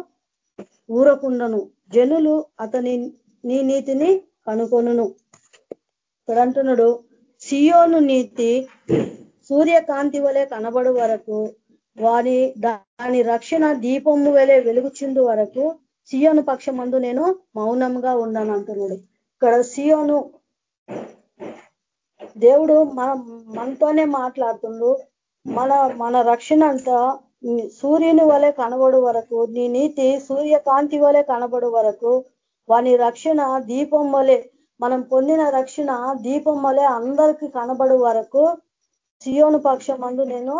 ఊరకుండను జనులు అతని నీ నీతిని కనుకొనును. ఇక్కడ అంటున్నాడు సియోను నీతి సూర్యకాంతి వలె కనబడు వరకు వాని దాని రక్షణ దీపము వలె వెలుగుచుండు వరకు సియోను పక్షమందు నేను మౌనంగా ఉన్నాను అంటున్నాడు. ఇక్కడ సియోను దేవుడు మన మనతోనే మాట్లాడుతుండు. మన మన రక్షణ అంతా సూర్యుని వలె కనబడు వరకు నీ నీతి సూర్యకాంతి వలె కనబడు వరకు వాని రక్షణ దీపం వలె మనం పొందిన రక్షణ దీపం వలె అందరికీ కనబడు వరకు సియోను పక్షమందు నేను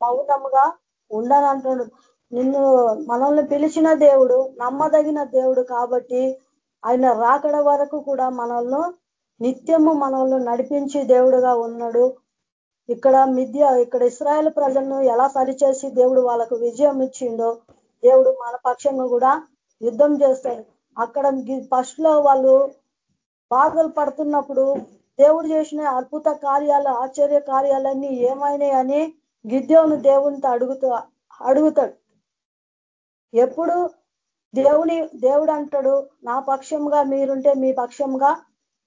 మౌనముగా ఉండనంటాడు. నిన్ను మనల్ని పిలిచిన దేవుడు నమ్మదగిన దేవుడు కాబట్టి ఆయన రాకడ వరకు కూడా మనల్ని నిత్యము మనల్ని నడిపించి దేవుడుగా ఉన్నాడు. ఇక్కడ మిథ్య ఇక్కడ ఇస్రాయల్ ప్రజలను ఎలా సరిచేసి దేవుడు వాళ్ళకు విజయం ఇచ్చిండో దేవుడు మన పక్షంగా కూడా యుద్ధం చేస్తాడు. అక్కడ ఫస్ట్లో వాళ్ళు బాధలు పడుతున్నప్పుడు దేవుడు చేసిన అద్భుత కార్యాలు ఆశ్చర్య కార్యాలన్నీ ఏమైనాయని గిద్యోను దేవునితో అడుగుతూ అడుగుతాడు. ఎప్పుడు దేవుని దేవుడు అంటాడు నా పక్షంగా మీరుంటే మీ పక్షంగా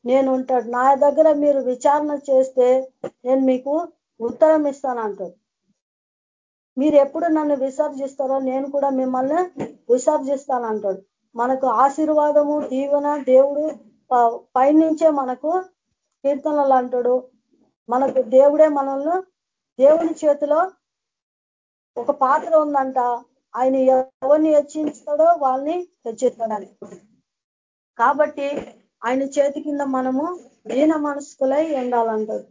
నేను ఉంటాడు. నా దగ్గర మీరు విచారణ చేస్తే నేను మీకు ఉత్తరం ఇస్తాను అంటాడు. మీరు ఎప్పుడు నన్ను విసర్జిస్తారో నేను కూడా మిమ్మల్ని విసర్జిస్తాను అంటాడు. మనకు ఆశీర్వాదము దీవెన దేవుడు పైనుంచే మనకు కీర్తనలు అంటాడు. మనకు దేవుడే మనల్ని దేవుని చేతిలో ఒక పాత్ర ఉందంట. ఆయన ఎవరిని హెచ్చించుతాడో వాళ్ళని హెచ్చిస్తాడని కాబట్టి ఆయన చేతి కింద మనము దీన మనస్కులై ఉండాలంటాడు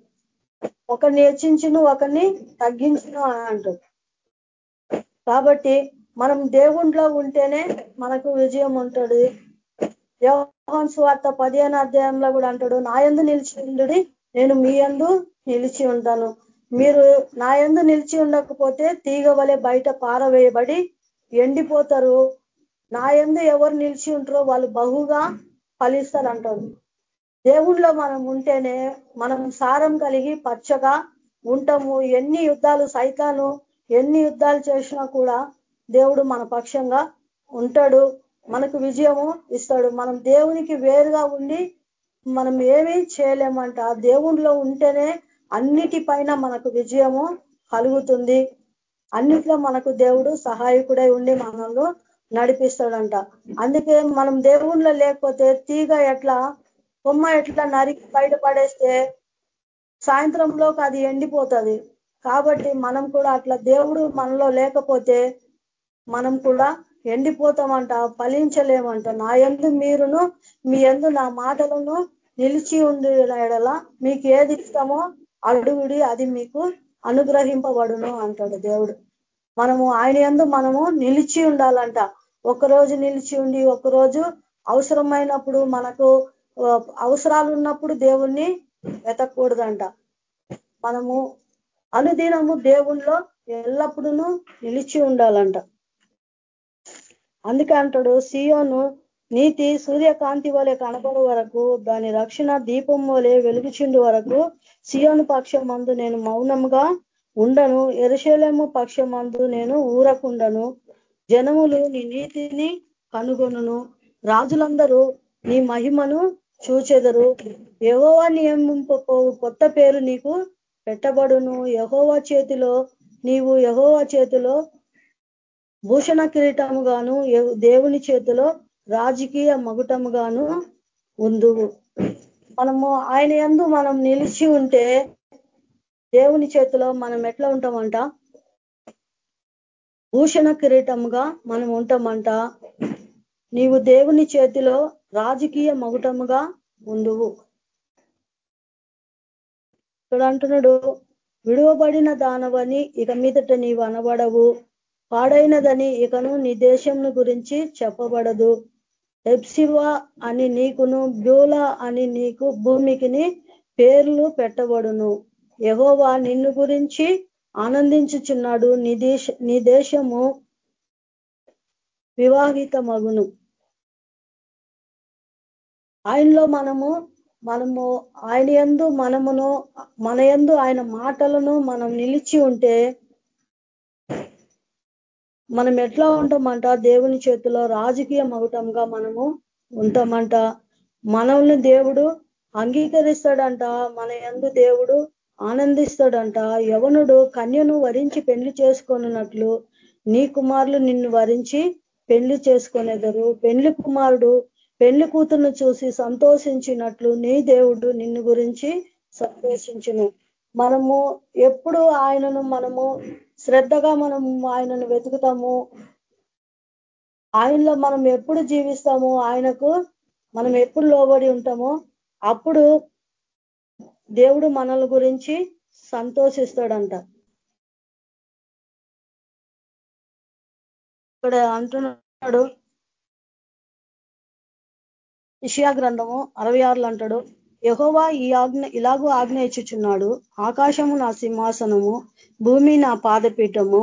ఒకరిని హెచ్చించును ఒకరిని తగ్గించును అని అంటాడు కాబట్టి మనం దేవుంట్లో ఉంటేనే మనకు విజయం ఉంటుంది యోహన్ స్వార్థ పదిహేను అధ్యాయంలో కూడా అంటాడు నా ఎందు నిలిచి ఉండు నేను మీ ఎందు నిలిచి ఉంటాను. మీరు నా ఎందు నిలిచి ఉండకపోతే తీగ వలె బయట పారవేయబడి ఎండిపోతారు. నా ఎందు ఎవరు నిలిచి ఉంటారో వాళ్ళు బహుగా ఫలిస్తారంటారు. దేవుళ్ళో మనం ఉంటేనే మనం సారం కలిగి పచ్చగా ఉంటాము. ఎన్ని యుద్ధాలు సైతాను ఎన్ని యుద్ధాలు చేసినా కూడా దేవుడు మన పక్షంగా ఉంటాడు. మనకు విజయము ఇస్తాడు. మనం దేవునికి వేరుగా ఉండి మనం ఏమీ చేయలేమంట. దేవునిలో ఉంటేనే అన్నిటిపైన మనకు విజయము కలుగుతుంది. అన్నిట్లో మనకు దేవుడు సహాయకుడై ఉండి మనల్ని నడిపిస్తాడంట. అందుకే మనం దేవుళ్ళ లేకపోతే తీగ ఎట్లా కొమ్మ ఎట్లా నరికి బయట పడేస్తే సాయంత్రంలోకి అది ఎండిపోతుంది. కాబట్టి మనం కూడా అట్లా దేవుడు మనలో లేకపోతే మనం కూడా ఎండిపోతామంట ఫలించలేమంట. నా ఎందు మీరును మీ ఎందు నా మాటలను నిలిచి ఉండి మీకు ఏది ఇష్టమో అడుగుడి అది మీకు అనుగ్రహింపబడును అంటాడు దేవుడు. మనము ఆయన ఎందు మనము నిలిచి ఉండాలంట. ఒకరోజు నిలిచి ఉండి ఒకరోజు అవసరమైనప్పుడు మనకు అవసరాలు ఉన్నప్పుడు దేవుణ్ణి వెతకూడదంట. మనము అనుదినము దేవుల్లో ఎల్లప్పుడూ నిలిచి ఉండాలంట. అందుకే అంటాడు సియోను నీతి సూర్యకాంతి వలె కనపడే వరకు దాని రక్షణ దీపం వలె వెలుగుచిండు వరకు సియోను పక్షమందు నేను మౌనముగా ఉండను. ఎరుశలేము పక్షమందు నేను ఊరకుండను. జనములు నీ నీతిని కనుగొనును. రాజులందరూ నీ మహిమను చూచెదరు. యహోవా నియమింపు కొత్త పేరు నీకు పెట్టబడును. యహోవా చేతిలో నీవు యహోవా చేతిలో భూషణ కిరీటముగాను దేవుని చేతిలో రాజకీయ మగుటముగాను ఉందువు. మనము ఆయన ఎందు మనం నిలిచి ఉంటే దేవుని చేతిలో మనం ఎట్లా ఉంటామంట? భూషణ కిరీటముగా మనం ఉంటామంట. నీవు దేవుని చేతిలో రాజకీయ మగుటముగా ఉండువు ఇక్కడ అంటున్నాడు విడువబడిన దానవని ఇక మీదట నీవు అనబడవు. పాడైనదని ఇకను నీ దేశంను గురించి చెప్పబడదు. ఎప్సివా అని నీకును బ్యూలా అని నీకు భూమికిని పేర్లు పెట్టబడును. యహోవా నిన్ను గురించి ఆనందించుచున్నాడు. నీ దేశ నీ దేశము వివాహిత మగును ఆయనలో మనము మనము ఆయన ఎందు మనమును మన ఎందు ఆయన మాటలను మనం నిలిచి ఉంటే మనం ఎట్లా ఉంటామంట? దేవుని చేతిలో రాజకీయ అవటంగా మనము ఉంటామంట. మనల్ని దేవుడు అంగీకరిస్తాడంట. మన ఎందు దేవుడు ఆనందిస్తాడంట. యవనుడు కన్యను వరించి పెళ్ళి చేసుకున్నట్లు నీ కుమారులు నిన్ను వరించి పెళ్ళి చేసుకునేదరు. పెళ్ళి కుమారుడు పెళ్ళి కూతురును చూసి సంతోషించినట్లు నీ దేవుడు నిన్ను గురించి సంతోషించును. మనము ఎప్పుడు ఆయనను మనము శ్రద్ధగా మనం ఆయనను వెతుకుతాము. ఆయనలో మనం ఎప్పుడు జీవిస్తాము ఆయనకు మనం ఎప్పుడు లోబడి ఉంటామో అప్పుడు దేవుడు మనల గురించి సంతోషిస్తాడంట. ఇక్కడ అంటున్నాడు. ఇషియా గ్రంథము అరవై ఆరులు అంటాడు. యహోవా ఈ ఆజ్ఞ ఇలాగూ ఆజ్ఞ ఇచ్చుచున్నాడు ఆకాశము నా సింహాసనము భూమి నా పాదపీఠము.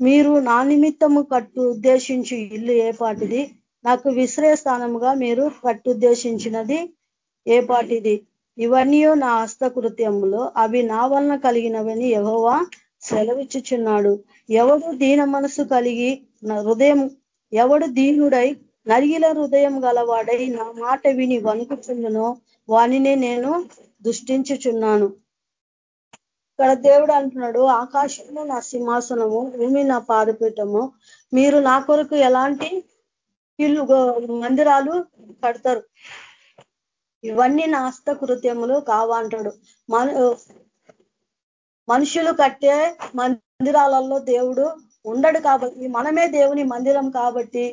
మీరు నా నిమిత్తము కట్టు ఉద్దేశించి ఇల్లు ఏపాటిది. నాకు విశ్రయ స్థానముగా మీరు కట్టుద్దేశించినది ఏపాటిది. ఇవన్నీ నా హస్తకృత్యములో. అవి నా వలన కలిగినవని యహోవా సెలవిచ్చుచున్నాడు. ఎవడు దీన మనసు కలిగి హృదయం ఎవడు దీనుడై నరిగిల హృదయం గలవాడై నా మాట విని వణుకుచుండునో వానినే నేను దృష్టించుచున్నాను. ఇక్కడ దేవుడు అంటున్నాడు ఆకాశము నా సింహాసనము భూమి నా పాదపీఠము. మీరు నా కొరకు ఎలాంటి ఇల్లు మందిరాలు కడతారు? ఇవన్నీ నా హస్తకృత్యములు కావంటాడు మన మనుషులు కట్టే మందిరాలలో దేవుడు ఉండడు కాబట్టి మనమే దేవుని మందిరం కాబట్టి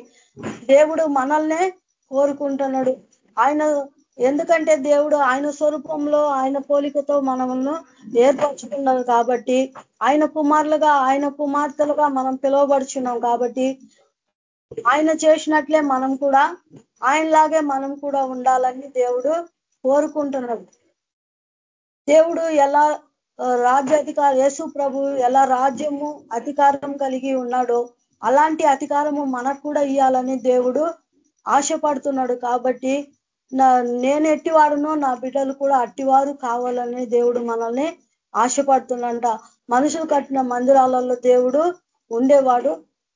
దేవుడు మనల్నే కోరుకుంటున్నాడు. ఆయన ఎందుకంటే దేవుడు ఆయన స్వరూపంలో ఆయన పోలికతో మనల్ని ఏర్పరచుకున్నాడు కాబట్టి ఆయన కుమారులుగా ఆయన కుమార్తెలుగా మనం పిలువబడుచున్నాం కాబట్టి ఆయన చేసినట్లే మనం కూడా ఆయనలాగే మనం కూడా ఉండాలని దేవుడు కోరుకుంటున్నాడు. దేవుడు ఎలా రాజ్యాధికార యేసు ప్రభు ఎలా రాజ్యము అధికారం కలిగి ఉన్నాడో అలాంటి అధికారము మనకు కూడా ఇవ్వాలని దేవుడు ఆశపడుతున్నాడు కాబట్టి నా నేను ఎట్టివాడునో నా బిడ్డలు కూడా అట్టివారు కావాలని దేవుడు మనల్ని ఆశపడుతుందంట మనుషులు కట్టిన మందిరాలలో దేవుడు ఉండేవాడు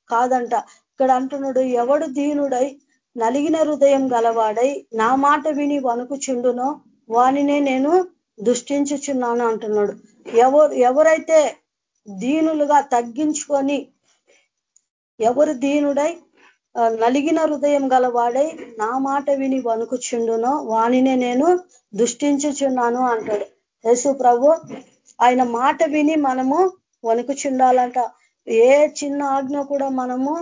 కాదంట. ఇక్కడ అంటున్నాడు ఎవడు దీనుడై నలిగిన హృదయం గలవాడై నా మాట విని వణుకుచుండునో వానినే నేను దృష్టించుచున్నాను అంటున్నాడు. ఎవరు ఎవరైతే దీనులుగా తగ్గించుకొని ఎవరు దీనుడై నలిగిన హృదయం గలవాడై నా మాట విని వణుకుచుండునో వానినే నేను దృష్టించుచున్నాను అంటాడు. యేసు ప్రభు ఆయన మాట విని మనము వణుకుచుండాలంట. ఏ చిన్న ఆజ్ఞ కూడా మనము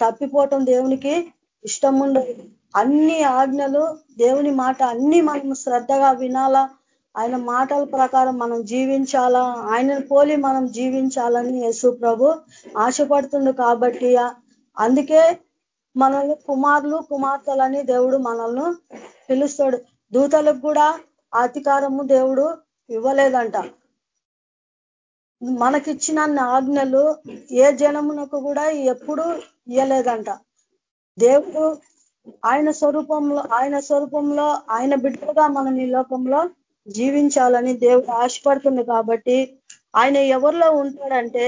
తప్పిపోవటం దేవునికి ఇష్టం ఉండదు. అన్ని ఆజ్ఞలు దేవుని మాట అన్ని మనము శ్రద్ధగా వినాలా. ఆయన మాటల ప్రకారం మనం జీవించాలా. ఆయనను పోలి మనం జీవించాలని యేసు ప్రభు ఆశపడుతుండు కాబట్టి అందుకే మనల్ని కుమారులు కుమార్తెలని దేవుడు మనల్ని పిలుస్తాడు. దూతలకు కూడా అధికారము దేవుడు ఇవ్వలేదంట. మనకిచ్చిన ఆజ్ఞలు ఏ జనమునకు కూడా ఎప్పుడు ఇవ్వలేదంట దేవుడు ఆయన స్వరూపంలో ఆయన స్వరూపంలో ఆయన బిడ్డగా మనం ఈ లోకంలో జీవించాలని దేవుడు ఆశపడుతుంది కాబట్టి ఆయన ఎవరిలో ఉంటాడంటే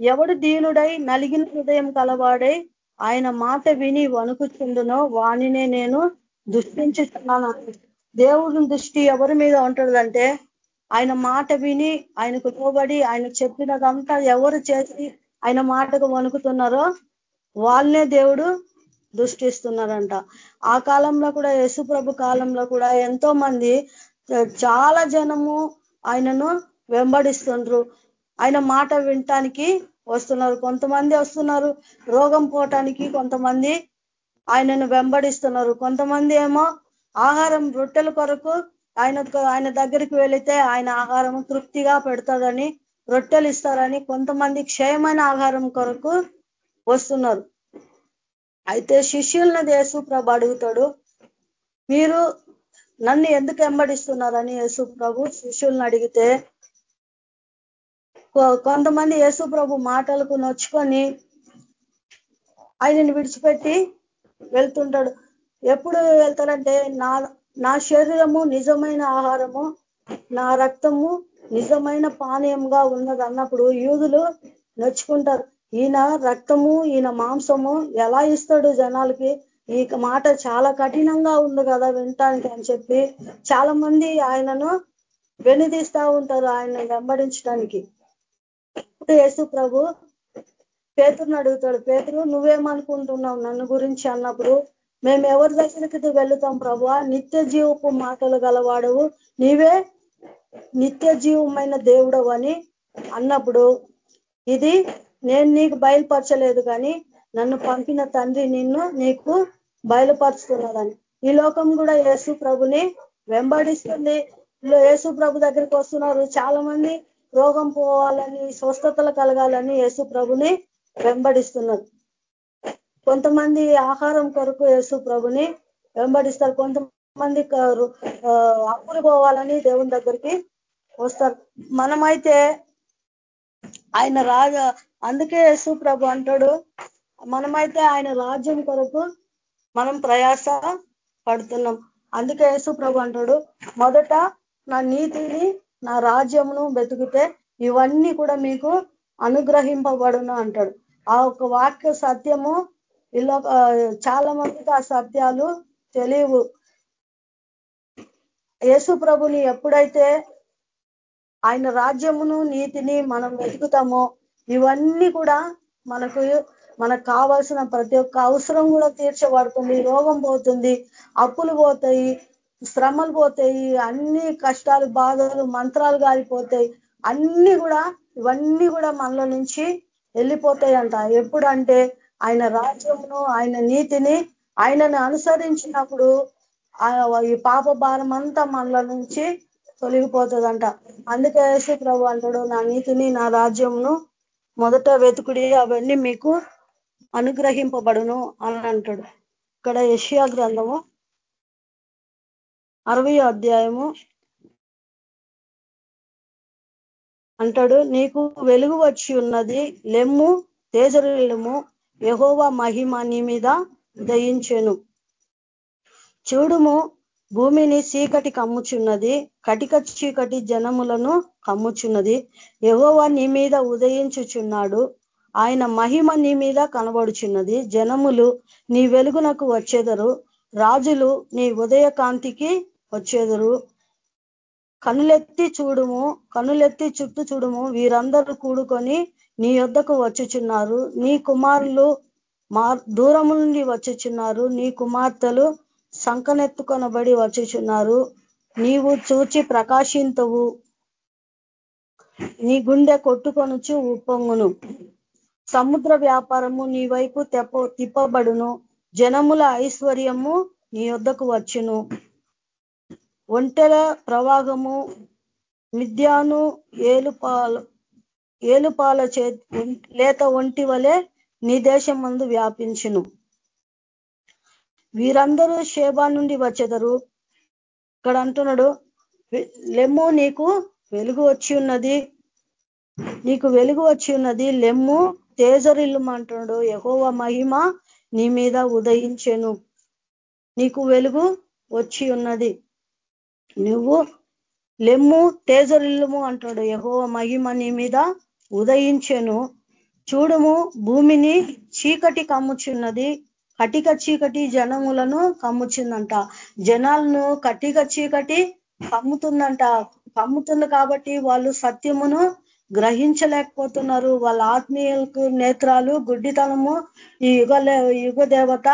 ఎవడు దీనుడై నలిగిన హృదయం కలవాడై ఆయన మాట విని వణుకుచుండునో వాణినే నేను దృష్టించుతున్నాను దేవుని దృష్టి ఎవరి మీద ఉంటుందంటే ఆయన మాట విని ఆయనకు లోబడి ఆయన చెప్పినదంతా ఎవరు చేసి ఆయన మాటకు వణుకుతున్నారో వాళ్ళనే దేవుడు దృష్టిస్తున్నారంట. ఆ కాలంలో కూడా యేసుప్రభు కాలంలో కూడా ఎంతో మంది చాలా జనము ఆయనను వెంబడిస్తుండ్రు. ఆయన మాట వినటానికి వస్తున్నారు. కొంతమంది వస్తున్నారు. రోగం పోవటానికి కొంతమంది ఆయనను వెంబడిస్తున్నారు. కొంతమంది ఏమో ఆహారం రొట్టెల కొరకు ఆయన ఆయన దగ్గరికి వెళితే ఆయన ఆహారం తృప్తిగా పెడతాడని రొట్టెలు ఇస్తారని కొంతమంది క్షయమైన ఆహారం కొరకు వస్తున్నారు. అయితే శిష్యులను యేసుప్రభు ప్రభు అడుగుతాడు మీరు నన్ను ఎందుకు వెంబడిస్తున్నారని యేసు ప్రభు శిష్యులను అడిగితే కొంతమంది యేసు ప్రభు మాటలకు నొచ్చుకొని ఆయనని విడిచిపెట్టి వెళ్తుంటాడు. ఎప్పుడు వెళ్తాడంటే నా నా శరీరము నిజమైన ఆహారము నా రక్తము నిజమైన పానీయంగా ఉన్నది అన్నప్పుడు యూదులు నొచ్చుకుంటారు. ఈయన రక్తము ఈయన మాంసము ఎలా ఇస్తాడు జనాలకి? ఈ మాట చాలా కఠినంగా ఉంది కదా వినటానికి అని చెప్పి చాలా మంది ఆయనను వెనుదీస్తా ఉంటారు ఆయన వెంబడించడానికి యేసు ప్రభు పేతురుని అడుగుతాడు పేతురు నువ్వేమనుకుంటున్నావు నన్ను గురించి అన్నప్పుడు? మేము ఎవరి దగ్గరికి వెళుతాం ప్రభు? నిత్య జీవపు మాటలు గలవాడవు. నీవే నిత్య జీవమైన దేవుడవు అని అన్నప్పుడు ఇది నేను నీకు బయలుపరచలేదు కానీ నన్ను పంపిన తండ్రి నిన్ను నీకు బయలుపరుస్తున్నదని. ఈ లోకం కూడా యేసు ప్రభుని వెంబడిస్తుంది. యేసు ప్రభు దగ్గరికి వస్తున్నారు. చాలా మంది రోగం పోవాలని స్వస్థతలు కలగాలని యేసు ప్రభుని వెంబడిస్తున్నారు. కొంతమంది ఆహారం కొరకు యేసు ప్రభుని వెంబడిస్తారు. కొంతమంది అప్పులు పోవాలని దేవుని దగ్గరికి వస్తారు. మనమైతే ఆయన రాజ అందుకే యేసు ప్రభు అంటాడు మనమైతే ఆయన రాజ్యం కొరకు మనం ప్రయాస పడుతున్నాం. అందుకే యేసు ప్రభు అంటాడు మొదట నా నీతిని నా రాజ్యమును వెతికితే ఇవన్నీ కూడా మీకు అనుగ్రహింపబడును అంటాడు. ఆ ఒక వాక్య సత్యము ఇలా చాలా మందికి ఆ సత్యాలు తెలియవు. యేసు ప్రభుని ఎప్పుడైతే ఆయన రాజ్యమును నీతిని మనం వెతుకుతామో ఇవన్నీ కూడా మనకు మనకు కావాల్సిన ప్రతి ఒక్క అవసరం కూడా తీర్చబడుతుంది రోగం పోతుంది అప్పులు పోతాయి శ్రమలు పోతాయి అన్ని కష్టాలు బాధలు మంత్రాలు గాలిపోతాయి అన్ని కూడా ఇవన్నీ కూడా మనలో నుంచి వెళ్ళిపోతాయంట. ఎప్పుడంటే ఆయన రాజ్యమును ఆయన నీతిని ఆయనను అనుసరించినప్పుడు ఈ పాప భారం అంతా మనలో నుంచి తొలగిపోతుందంట. అందుకే యేసు ప్రభు అంటాడు నా నీతిని నా రాజ్యమును మొదట వెతుకుడి అవన్నీ మీకు అనుగ్రహింపబడును అని అంటాడు. ఇక్కడ యషియా గ్రంథము అరవై అధ్యాయము అంటాడు నీకు వెలుగు వచ్చి ఉన్నది లెమ్ము తేజరులము యహోవ మహిమ నీ మీద దయించెను. చూడుము భూమిని చీకటి కమ్ముచున్నది కటిక చీకటి జనములను కమ్ముచున్నది. యహోవ నీ మీద ఉదయించుచున్నాడు ఆయన మహిమ నీ మీద కనబడుచున్నది. జనములు నీ వెలుగునకు వచ్చేదరు రాజులు నీ ఉదయకాంతికి వచ్చేదరు. కనులెత్తి చూడుము కనులెత్తి చుట్టూ చూడుము. వీరందరూ కూడుకొని నీ యొద్దకు వచ్చుచున్నారు. నీ కుమారులు మా దూరము నుండి వచ్చుచున్నారు. నీ కుమార్తెలు సంకనెత్తుకొనబడి వచ్చుచున్నారు. నీవు చూచి ప్రకాశింతవు. నీ గుండె కొట్టుకొనుచు ఉప్పొంగును. సముద్ర వ్యాపారము నీ వైపు తెప్ప తిప్పబడును. జనముల ఐశ్వర్యము నీ వద్దకు వచ్చును. ఒంటెల ప్రవాహము మిథ్యాను ఏలుపాల ఏలుపాల చే లేత ఒంటి వలె నీ దేశం మందు వ్యాపించును. వీరందరూ షేబా నుండి వచ్చేదరు. ఇక్కడ అంటున్నాడు లెమ్ము నీకు వెలుగు వచ్చి ఉన్నది. నీకు వెలుగు వచ్చి ఉన్నది. లెమ్ము తేజరిల్లు అంటున్నాడు. యహోవ మహిమ నీ మీద ఉదయించెను. నీకు వెలుగు వచ్చి ఉన్నది. నువ్వు లెమ్ము తేజరిల్లుము అంటాడు యహో మహిమ నీ మీద ఉదయించెను. చూడుము భూమిని చీకటి కమ్ముచున్నది కటిక చీకటి జనములను కమ్ముచిందంట. జనాలను కటిక చీకటి కమ్ముతుందంట. కమ్ముతుంది కాబట్టి వాళ్ళు సత్యమును గ్రహించలేకపోతున్నారు. వాళ్ళ ఆత్మీయులకు నేత్రాలు గుడ్డితనము ఈ యుగ యుగ దేవత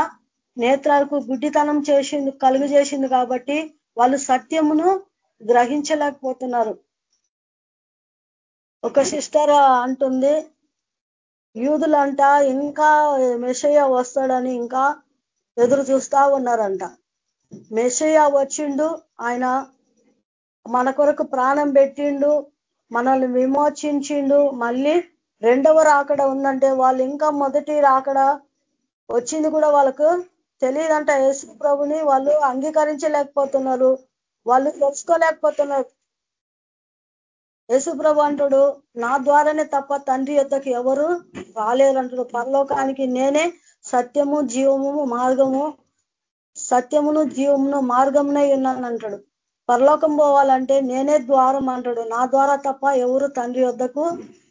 నేత్రాలకు గుడ్డితనం చేసింది కలుగు చేసింది కాబట్టి వాళ్ళు సత్యమును గ్రహించలేకపోతున్నారు. ఒక సిస్టర్ అంటుంది యూదులంట ఇంకా మెషయ్య వస్తాడని ఇంకా ఎదురు చూస్తా ఉన్నారంట. మెషయ్య వచ్చిండు ఆయన మన కొరకు ప్రాణం పెట్టిండు మనల్ని విమోచించిండు మళ్ళీ రెండవ రాకడ ఉందంటే వాళ్ళు ఇంకా మొదటి రాకడ వచ్చింది కూడా వాళ్ళకు తెలియదంట యేసు ప్రభుని. వాళ్ళు అంగీకరించలేకపోతున్నారు. వాళ్ళు తెలుసుకోలేకపోతున్నారు. యేసుప్రభు అంటుడు నా ద్వారానే తప్ప తండ్రి యొక్కకి ఎవరు రాలేరంటాడు పరలోకానికి నేనే సత్యము జీవము మార్గము సత్యమును జీవమును మార్గమునే ఉన్నానంటాడు. పరలోకం పోవాలంటే నేనే ద్వారం అంటాడు. నా ద్వారా తప్ప ఎవరు తండ్రి వద్దకు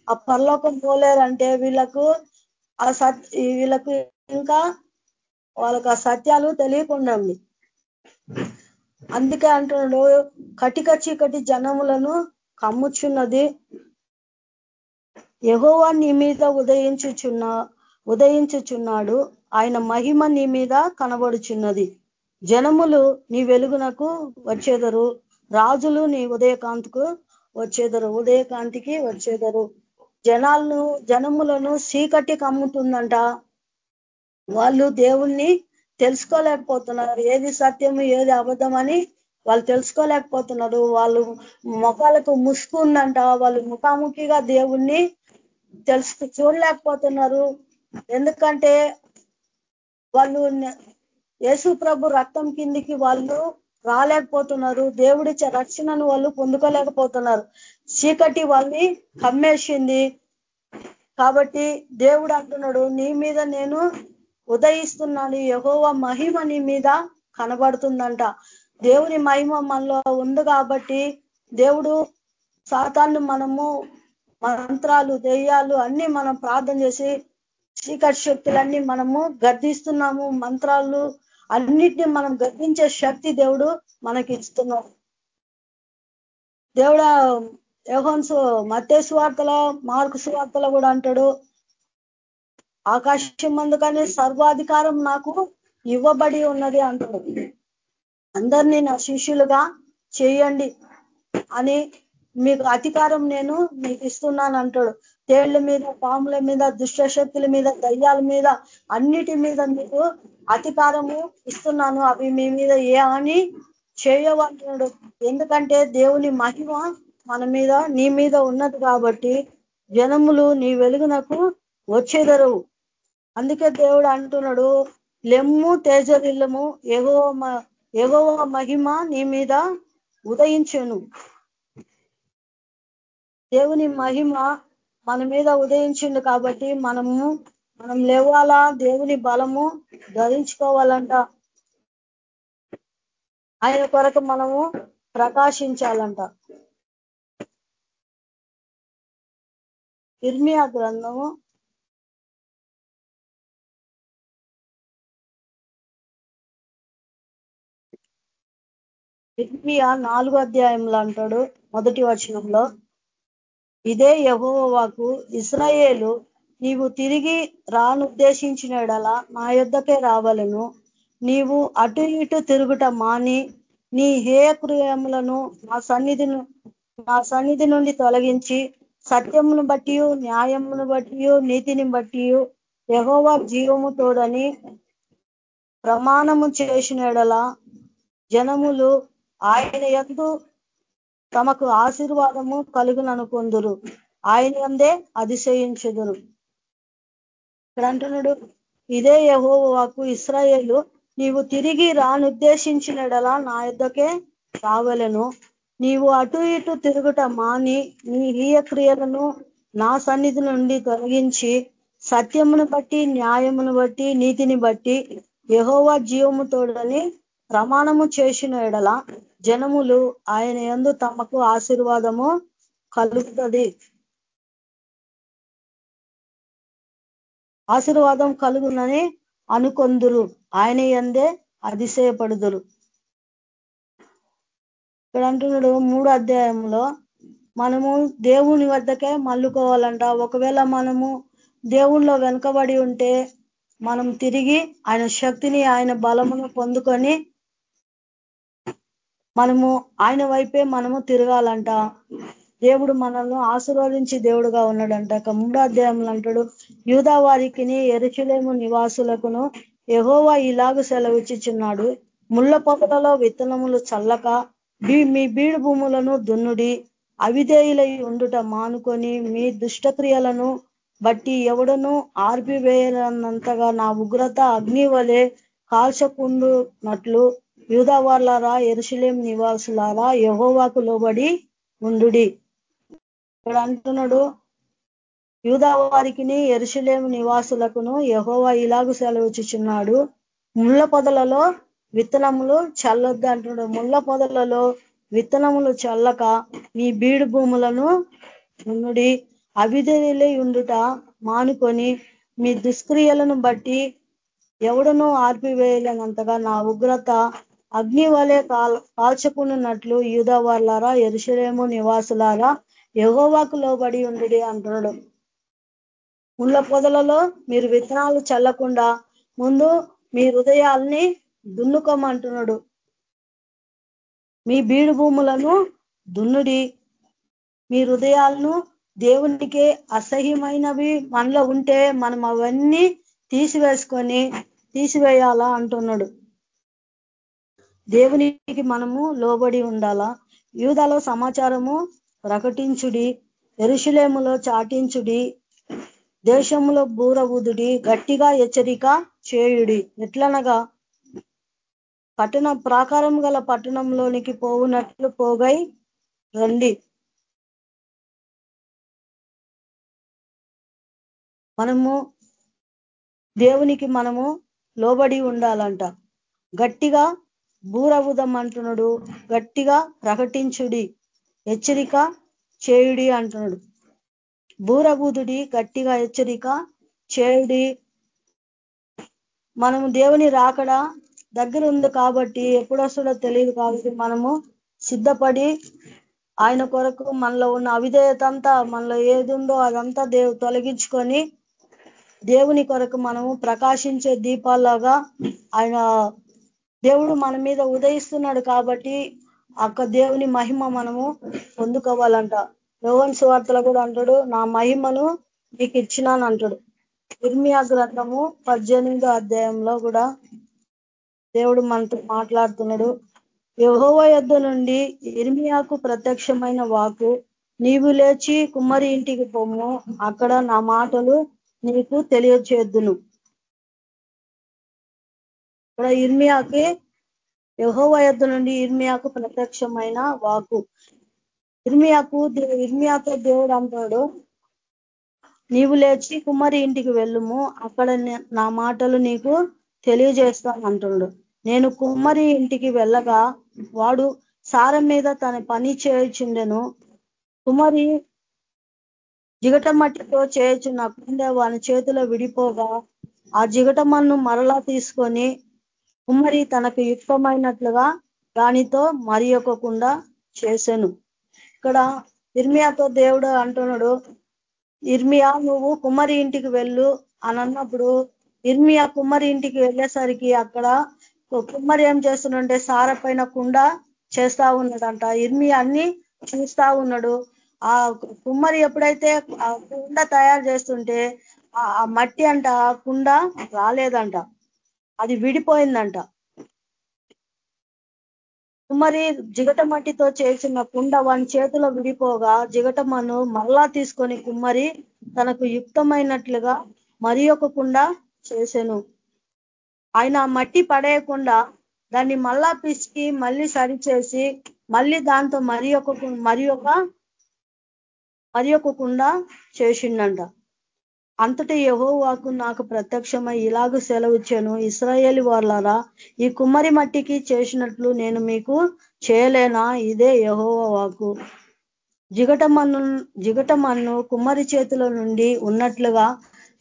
ఆ పరలోకం పోలేరంటే వీళ్ళకు ఆ సత్ వీళ్ళకు ఇంకా వాళ్ళకి ఆ సత్యాలు తెలియకుండా ఉంది అందుకే అంటున్నాడు కటిక చీకటి జనములను కమ్ముచున్నది. యహోవా నీ మీద ఉదయించుచున్న ఉదయించుచున్నాడు. ఆయన మహిమ నీ మీద కనబడుచున్నది. జనములు నీ వెలుగునకు వచ్చేదరు. రాజులు నీ ఉదయకాంతికు వచ్చేదరు. ఉదయకాంతికి వచ్చేదరు. జనాలను జనములను చీకటి కమ్ముతుందంట. వాళ్ళు దేవుణ్ణి తెలుసుకోలేకపోతున్నారు. ఏది సత్యము ఏది అబద్ధం అని వాళ్ళు తెలుసుకోలేకపోతున్నారు. వాళ్ళు ముఖాలకు ముసుకుందంట వాళ్ళు ముఖాముఖిగా దేవుణ్ణి తెలుసు చూడలేకపోతున్నారు. ఎందుకంటే వాళ్ళు యేసు ప్రభు రక్తం కిందికి వాళ్ళు రాలేకపోతున్నారు. దేవుడి రక్షణను వాళ్ళు పొందుకోలేకపోతున్నారు. చీకటి వాళ్ళని కమ్మేసింది. కాబట్టి దేవుడు అంటున్నాడు నీ మీద నేను ఉదయిస్తున్నాడు. యహోవ మహిమ నీ మీద కనబడుతుందంట. దేవుని మహిమ మనలో ఉంది కాబట్టి దేవుడు సాతాన్ని మనము మంత్రాలు దెయ్యాలు అన్ని మనం ప్రార్థన చేసి చీకటి శక్తులన్నీ మనము గర్దిస్తున్నాము మంత్రాలు అన్నిటిని మనం గర్దించే శక్తి దేవుడు మనకి ఇస్తున్నాడు దేవుడు యహోన్స్ మత్తే సువార్తలో మార్కు సువార్తలో కూడా అంటాడు ఆకాశం అందుకని సర్వాధికారం నాకు ఇవ్వబడి ఉన్నది అంటాడు అందరినీ నా శిష్యులుగా చేయండి అని మీకు అధికారం నేను మీకు ఇస్తున్నాను అంటాడు. తేళ్ళ మీద పాముల మీద దుష్టశక్తుల మీద దయ్యాల మీద అన్నిటి మీద మీకు అధికారము ఇస్తున్నాను. అవి మీ మీద ఏ అని చేయవంటున్నాడు ఎందుకంటే దేవుని మహిమ మన మీద నీ మీద ఉన్నది కాబట్టి జనములు నీ వెలుగునకు వచ్చేదరవు అందుకే దేవుడు అంటున్నాడు లెమ్ము తేజరిల్లము ఎగో ఎగో మహిమ నీ మీద ఉదయించను. దేవుని మహిమ మన మీద ఉదయించిండు కాబట్టి మనము మనం లేవాలా? దేవుని బలము ధరించుకోవాలంట. ఆయన కొరకు మనము ప్రకాశించాలంట. ఇర్మియా గ్రంథము ఇర్మియా నాలుగో అధ్యాయంలో అంటాడు మొదటి వచనంలో ఇదే యహోవాకు ఇస్రాయేలు నీవు తిరిగి రానుద్దేశించినడలా నా యుద్ధకే రావలను. నీవు అటు ఇటు తిరుగుట మాని నీ హేయక్రియములను నా సన్నిధిను నా సన్నిధి నుండి తొలగించి సత్యమును బట్టి న్యాయమును బట్టి నీతిని బట్టి యహోవా జీవము తోడని ప్రమాణము చేసినడలా జనములు ఆయన ఎందు తమకు ఆశీర్వాదము కలుగుననుకుందురు. ఆయన ఎందే అతిశయించుదురు. ఇక్కడ అంటున్నాడు ఇదే యహోవాకు ఇస్రాయేలు నీవు తిరిగి రానుద్దేశించినడలా నా యుద్ధకే రావలను. నీవు అటు ఇటు తిరుగుట మాని నీ హీయ క్రియలను నా సన్నిధి నుండి తొలగించి సత్యమును బట్టి న్యాయమును బట్టి నీతిని బట్టి యహోవా జీవము తోడని ప్రమాణము చేసిన ఎడల జనములు ఆయన ఎందు తమకు ఆశీర్వాదము కలుగుతుంది. ఆశీర్వాదం కలుగునని అనుకొందురు. ఆయన ఎందే అతిశయపడుదురు. ఇక్కడ అంటున్నాడు మూడు అధ్యాయంలో మనము దేవుని వద్దకే మల్లుకోవాలంట ఒకవేళ మనము దేవుణ్ణిలో వెనుకబడి ఉంటే మనం తిరిగి ఆయన శక్తిని ఆయన బలమును పొందుకొని మనము ఆయన వైపే మనము తిరగాలంట. దేవుడు మనల్ని ఆశీర్వదించి దేవుడుగా ఉన్నాడంట. మూడో అధ్యాయంలో అంటాడు యూదా వారికి ఎరుచులేము నివాసులకును ఎహోవా ఇలాగ సెలవిచ్చిచున్నాడు ముళ్ళ పొదలలో విత్తనములు చల్లక మీ బీడు భూములను దున్నుడి అవిధేయులై ఉండుట మానుకొని మీ దుష్టక్రియలను బట్టి ఎవడను ఆర్పివేయనంతగా నా ఉగ్రత అగ్ని వలె కాల్చకుండునట్లు యూదావార్లారా ఎరుశలేం నివాసులారా యహోవాకు లోబడి ఉండు ఇక్కడ అంటున్నాడు యూదా వారికి ఎరుసలేము నివాసులకును యహోవా ఇలాగు సెలవుచ్చుచున్నాడు. ముళ్ళ పొదలలో విత్తనములు చల్లొద్దు అంటున్నాడు. ముళ్ళ పొదలలో విత్తనములు చల్లక మీ బీడు భూములను ఉండి అవిధులై ఉండుట మానుకొని మీ దుష్క్రియలను బట్టి ఎవడనో ఆర్పివేయలేనంతగా నా ఉగ్రత అగ్ని వలె కాల్చుకున్నట్లు యూద వాళ్ళారా ఎరుసలేము నివాసులారా యహోవాకు లోబడి ఉండి అంటున్నాడు. ముళ్ళ పొదలలో మీరు విత్తనాలు చల్లకుండా ముందు మీ హృదయాల్ని దున్నుకోమంటున్నాడు. మీ బీడు భూములను దున్నుడి. మీ హృదయాలను దేవునికి అసహ్యమైనవి మనలో ఉంటే మనం అవన్నీ తీసివేసుకొని తీసివేయాలా అంటున్నాడు. దేవునికి మనము లోబడి ఉండాలా? యూదాలో సమాచారము ప్రకటించుడి ఎరుషులేములో చాటించుడి దేశంలో బూర ఊదుడి గట్టిగా హెచ్చరిక చేయుడి. ఎట్లనగా? పట్టణ ప్రాకారం గల పట్టణంలోనికి పోవునట్లు పోగై రండి. మనము దేవునికి మనము లోబడి ఉండాలంట. గట్టిగా బూరవుదం అంటున్నాడు. గట్టిగా ప్రకటించుడి హెచ్చరిక చేయుడి అంటున్నాడు. బూరబూదుడి గట్టిగా హెచ్చరిక చేయుడి. మనము దేవుని రాకడా దగ్గర ఉంది కాబట్టి ఎప్పుడొస్తుందో తెలియదు కాబట్టి మనము సిద్ధపడి ఆయన కొరకు మనలో ఉన్న అవిధేయత అంతా మనలో ఏది ఉందో అదంతా దేవు తొలగించుకొని దేవుని కొరకు మనము ప్రకాశించే దీపాల్లాగా ఆయన దేవుడు మన మీద ఉదయిస్తున్నాడు కాబట్టి అక్క దేవుని మహిమ మనము పొందుకోవాలంట. యోవన్ సువార్తలు కూడా అంటాడు నా మహిమను మీకు ఇచ్చినాను అంటాడు ఇర్మియా గ్రంథము పద్దెనిమిదో అధ్యాయంలో కూడా దేవుడు మనతో మాట్లాడుతున్నాడు. యహోవ యొద్ధ నుండి ఇర్మియాకు ప్రత్యక్షమైన వాకు నీవు లేచి కుమ్మరి ఇంటికి పొమ్ము అక్కడ నా మాటలు నీకు తెలియచేద్దును ఇక్కడ ఇర్మియాకి యహోవ యొద్ధ నుండి ఇర్మియాకు ప్రత్యక్షమైన వాకు ఇర్మియాకు ఇర్మియాతో దేవుడు అంటాడు నీవు లేచి కుమారి ఇంటికి వెళ్ళుము అక్కడ నా మాటలు నీకు తెలియజేస్తాను అంటుడు. నేను కుమ్మరి ఇంటికి వెళ్ళగా వాడు సారం మీద తన పని చేయుచుండెను. కుమరి జిగట మట్టితో చేయుచున్న కుండె వాని చేతిలో విడిపోగా ఆ జిగటమన్ను మరలా తీసుకొని కుమ్మరి తనకు యుక్తమైనట్లుగా దానితో మరి ఒకకుండా చేశాను ఇక్కడ ఇర్మియాతో దేవుడు అంటున్నాడు ఇర్మియా నువ్వు కుమ్మరి ఇంటికి వెళ్ళు అని అన్నప్పుడు ఇర్మియా కుమ్మరి ఇంటికి వెళ్ళేసరికి అక్కడ కుమ్మరి ఏం చేస్తుండే సార పైన కుండ చేస్తా ఉన్నాడంట. ఇర్మియా అన్ని చూస్తా ఉన్నాడు. ఆ కుమ్మరి ఎప్పుడైతే ఆ కుండ తయారు చేస్తుంటే ఆ మట్టి అంట కుండ రాలేదంట. అది విడిపోయిందంట. మరి జిగట మట్టితో చేసిన కుండ వాని చేతిలో విడిపోగా జిగటమ్మను మరలా తీసుకొని కుమ్మరి తనకు యుక్తమైనట్లుగా మరి ఒక కుండ చేసెను. ఆయన మట్టి పడేయకుండా దాన్ని మళ్ళా పిసికి మళ్ళీ సరిచేసి మళ్ళీ దాంతో మరి ఒక మరి ఒక మరి ఒక కుండ చేసిండంట. అంతటి యహోవాకు నాకు ప్రత్యక్షమై ఇలాగ సెలవుచ్చాను ఇస్రాయేల్ వాళ్ళరా ఈ కుమ్మరి మట్టికి చేసినట్లు నేను మీకు చేయలేనా? ఇదే యహోవాకు జిగటమన్ను జిగటమన్ను కుమ్మరి చేతిలో నుండి ఉన్నట్లుగా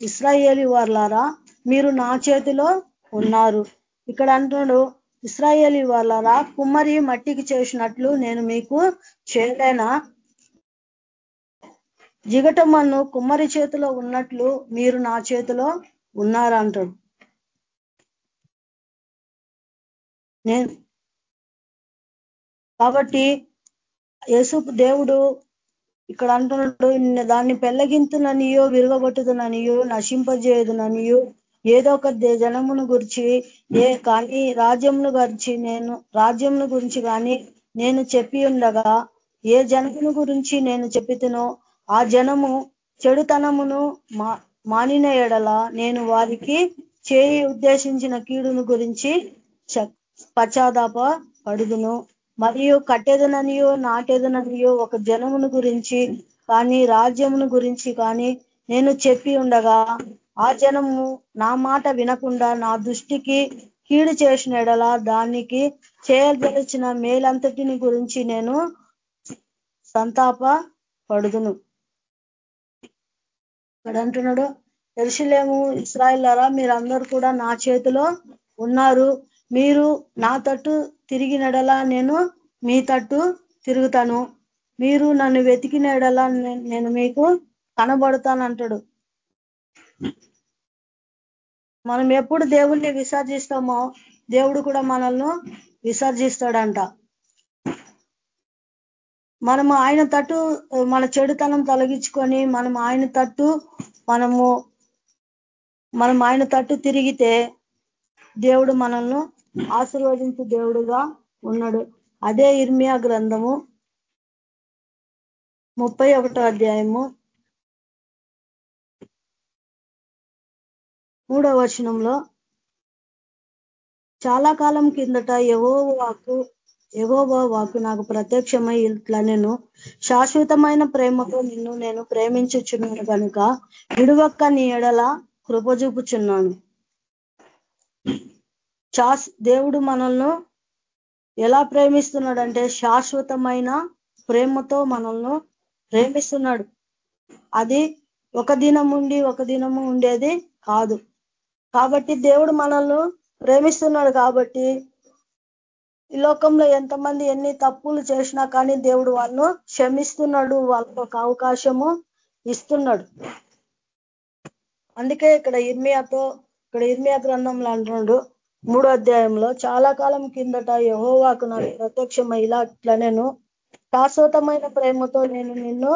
ఇస్రాయేలి వాళ్ళారా మీరు నా చేతిలో ఉన్నారు. ఇక్కడ అంటున్నాడు ఇస్రాయేలి వాళ్ళారా కుమ్మరి మట్టికి చేసినట్లు నేను మీకు చేయలేనా? జిగటమ్మను కుమ్మరి చేతిలో ఉన్నట్లు మీరు నా చేతిలో ఉన్నారంటాడు. నేను కాబట్టి యేసు దేవుడు ఇక్కడ అంటున్నాడు దాన్ని పెళ్ళగింతుననియో విరగొట్టుదుననియో నశింపజేయదుననియో ఏదో ఒక జనమును గురించి ఏ కానీ రాజ్యమును గురించి నేను రాజ్యమును గురించి కానీ నేను చెప్పి ఉండగా ఏ జనమును గురించి నేను చెప్పితునో ఆ జనము చెడుతనమును మానిన ఎడల నేను వారికి చేయి ఉద్దేశించిన కీడును గురించి పశ్చాదాప పడుదును. మరియు కట్టేదననియో నాటేదననియో ఒక జనమును గురించి కానీ రాజ్యమును గురించి కానీ నేను చెప్పి ఉండగా ఆ జనము నా మాట వినకుండా నా దృష్టికి కీడు చేసిన ఎడల దానికి చేయదలిచిన మేలంతటిని గురించి నేను సంతాప పడుదును. ఇక్కడ అంటున్నాడు ఎరుసలేము ఇస్రాయిల్లారా మీరందరూ కూడా నా చేతిలో ఉన్నారు. మీరు నా తట్టు తిరిగినడలా నేను మీ తట్టు తిరుగుతాను. మీరు నన్ను వెతికినడలా నేను మీకు కనబడతానంటాడు. మనం ఎప్పుడు దేవుణ్ణి విసర్జిస్తామో దేవుడు కూడా మనల్ని విసర్జిస్తాడంట. మనము ఆయన తట్టు మన చెడుతనం తొలగించుకొని మనం ఆయన తట్టు మనము మనం ఆయన తట్టు తిరిగితే దేవుడు మనల్ని ఆశీర్వదించే దేవుడుగా ఉన్నాడు. అదే ఇర్మియా గ్రంథము ముప్పై ఒకటో అధ్యాయము మూడవ వచనంలో చాలా కాలం కిందట ఎవో వాకు ఎవోవో వాకు నాకు ప్రత్యక్షమై ఇట్లా నేను శాశ్వతమైన ప్రేమతో నిన్ను నేను ప్రేమించుచున్నాను కనుక విడువక్క నీ ఎడల కృపజూపుచున్నాను శాస్ దేవుడు మనల్ని ఎలా ప్రేమిస్తున్నాడంటే శాశ్వతమైన ప్రేమతో మనల్ని ప్రేమిస్తున్నాడు. అది ఒక దినం ఉండి ఒక దినము ఉండేది కాదు. కాబట్టి దేవుడు మనల్ని ప్రేమిస్తున్నాడు కాబట్టి ఈ లోకంలో ఎంతమంది ఎన్ని తప్పులు చేసినా కానీ దేవుడు వాళ్ళు క్షమిస్తున్నాడు వాళ్ళకు ఒక అవకాశము ఇస్తున్నాడు. అందుకే ఇక్కడ ఇర్మియాతో ఇక్కడ ఇర్మియా గ్రంథంలో అంటున్నాడు మూడో అధ్యాయంలో చాలా కాలం కిందట యహోవాకు నాకు ప్రత్యక్షమై ఇలా ఇట్లా నేను శాశ్వతమైన ప్రేమతో నేను నిన్ను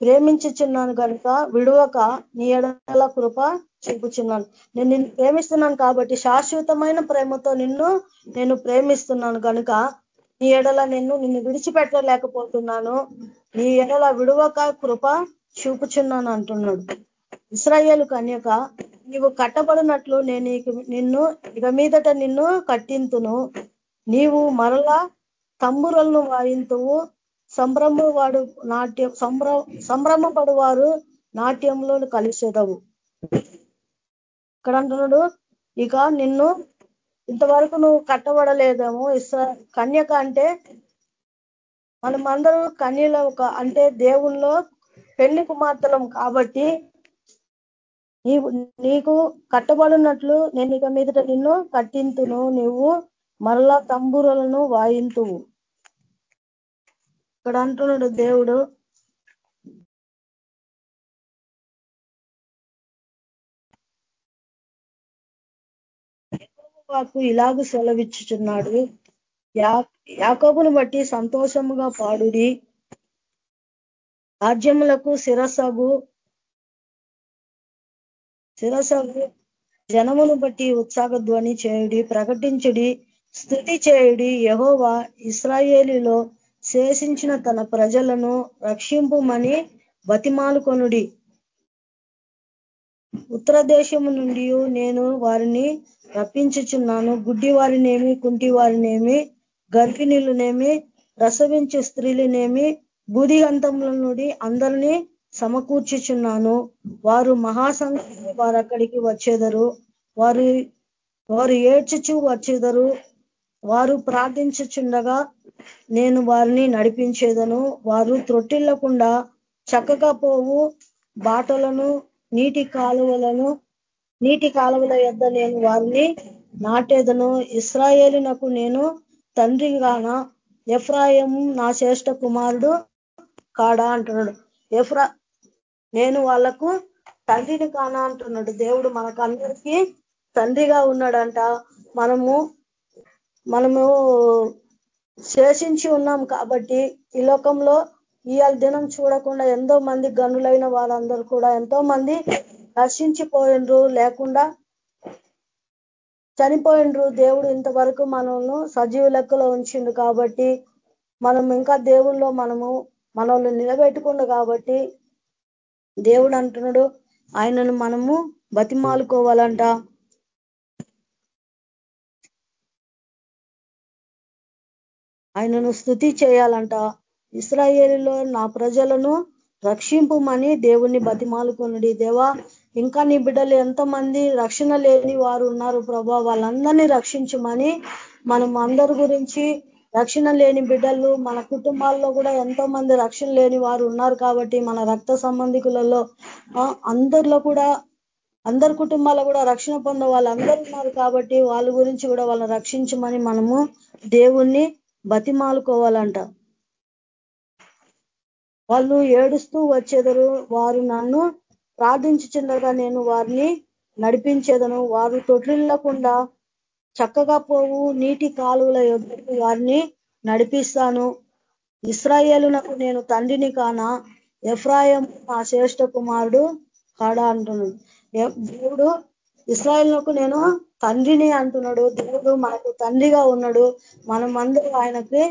ప్రేమించుచున్నాను కనుక విడువక నీ ఎడల కృప చూపుచున్నాను. నేను నిన్ను ప్రేమిస్తున్నాను కాబట్టి శాశ్వతమైన ప్రేమతో నిన్ను నేను ప్రేమిస్తున్నాను కనుక నీ ఎడల నిన్ను నిన్ను విడిచిపెట్టలేకపోతున్నాను. నీ ఎడల విడువక కృప చూపుచున్నాను అంటున్నాడు. ఇస్రాయేల్ కన్యక నీవు కట్టబడినట్లు నేను నిన్ను ఇక మీదట నిన్ను కట్టింతును. నీవు మరలా తంబురలను వాయింతువు సంభ్రమవాడు నాట్యం సంభ్ర సంభ్రమపడువారు నాట్యంలో కలిసేదవు. ఇక్కడ అంటున్నాడు ఇక నిన్ను ఇంతవరకు నువ్వు కట్టబడలేదేమో ఇస్రా కన్యక అంటే మనమందరూ కన్యలో ఒక అంటే దేవుల్లో పెళ్ళి కుమార్తెలం కాబట్టి నీవు నీకు కట్టబడినట్లు నేను ఇక మీదట నిన్ను కట్టింతును నువ్వు మరలా తంబురలను వాయింతువు. ఇక్కడ అంటున్నాడు దేవుడు. వాకు ఇలాగ సెలవిచ్చుచున్నాడు. యాకోబును బట్టి సంతోషముగా పాడుడి. రాజ్యములకు శిరసగు శిరసగు జనమును బట్టి ఉత్సాహధ్వని చేయుడి ప్రకటించుడి స్థుతి చేయుడి. యహోవా ఇస్రాయేలీలో శేషించిన తన ప్రజలను రక్షింపుమని బతిమాలుకొనుడి. ఉత్తర దేశము నుండి నేను వారిని రప్పించుచున్నాను. గుడ్డి వారినేమి కుంటి వారినేమి గర్భిణులనేమి ప్రసవించే స్త్రీలనేమి బూదిగంతముల నుండి అందరినీ సమకూర్చుచున్నాను. వారు మహాసంఘ వారు అక్కడికి వచ్చేదరు. వారు వారు ఏడ్చుచు వచ్చేదరు. వారు ప్రార్థించుచుండగా నేను వారిని నడిపించేదను. వారు త్రొట్టిల్లకుండా చక్కగా పోవు బాటలను నీటి కాలువలను నీటి కాలువల యొద్ద నేను వారిని నాటేదను. ఇస్రాయేలునకు నేను తండ్రిగాన? ఎఫ్రాయం నా శ్రేష్ఠ కుమారుడు కాడా అంటున్నాడు. ఎఫ్రా నేను వాళ్ళకు తండ్రిని కానా అంటున్నాడు. దేవుడు మనకందరికీ తండ్రిగా ఉన్నాడంట. మనము మనము శేషించి ఉన్నాం కాబట్టి ఈ లోకంలో ఇవాళ దినం చూడకుండా ఎంతో మంది గనులైన వాళ్ళందరూ కూడా ఎంతో మంది నశించిపోయినరు. లేకుండా చనిపోయినరు. దేవుడు ఇంతవరకు మనల్ని సజీవ లెక్కలో ఉంచిండు కాబట్టి మనం ఇంకా దేవుల్లో మనము మనల్ని నిలబెట్టుకుండు కాబట్టి దేవుడు అంటున్నాడు ఆయనను మనము బతిమాలుకోవాలంట. ఆయనను స్థుతి చేయాలంట. ఇస్రాయేలులో నా ప్రజలను రక్షింపుమని దేవుణ్ణి బతిమాలుకునుడి. దేవా ఇంకా నీ బిడ్డలు ఎంతమంది రక్షణ లేని వారు ఉన్నారు ప్రభా వాళ్ళందరినీ రక్షించమని మనం అందరి గురించి రక్షణ లేని బిడ్డలు మన కుటుంబాల్లో కూడా ఎంతో మంది రక్షణ లేని వారు ఉన్నారు కాబట్టి మన రక్త సంబంధికులలో అందరిలో కూడా అందరి కుటుంబాల్లో కూడా రక్షణ పొందే వాళ్ళందరూ ఉన్నారు కాబట్టి వాళ్ళ గురించి కూడా వాళ్ళని రక్షించమని మనము దేవుణ్ణి బతిమాలుకోవాలంట. వాళ్ళు ఏడుస్తూ వచ్చేదరు. వారు నన్ను ప్రార్థించుచుండగా నేను వారిని నడిపించేదను. వారు తొట్టిల్లకుండా చక్కగా పోవు నీటి కాలువల యొద్దకు వారిని నడిపిస్తాను. ఇస్రాయేలునకు నేను తండ్రిని కానా ఎఫ్రాయం నా శ్రేష్ఠ కుమారుడు కాడా అంటున్నాడు. దేవుడు ఇస్రాయల్కు నేను తండ్రిని అంటున్నాడు. దేవుడు మనకు తండ్రిగా ఉన్నాడు. మనమందరూ ఆయనకి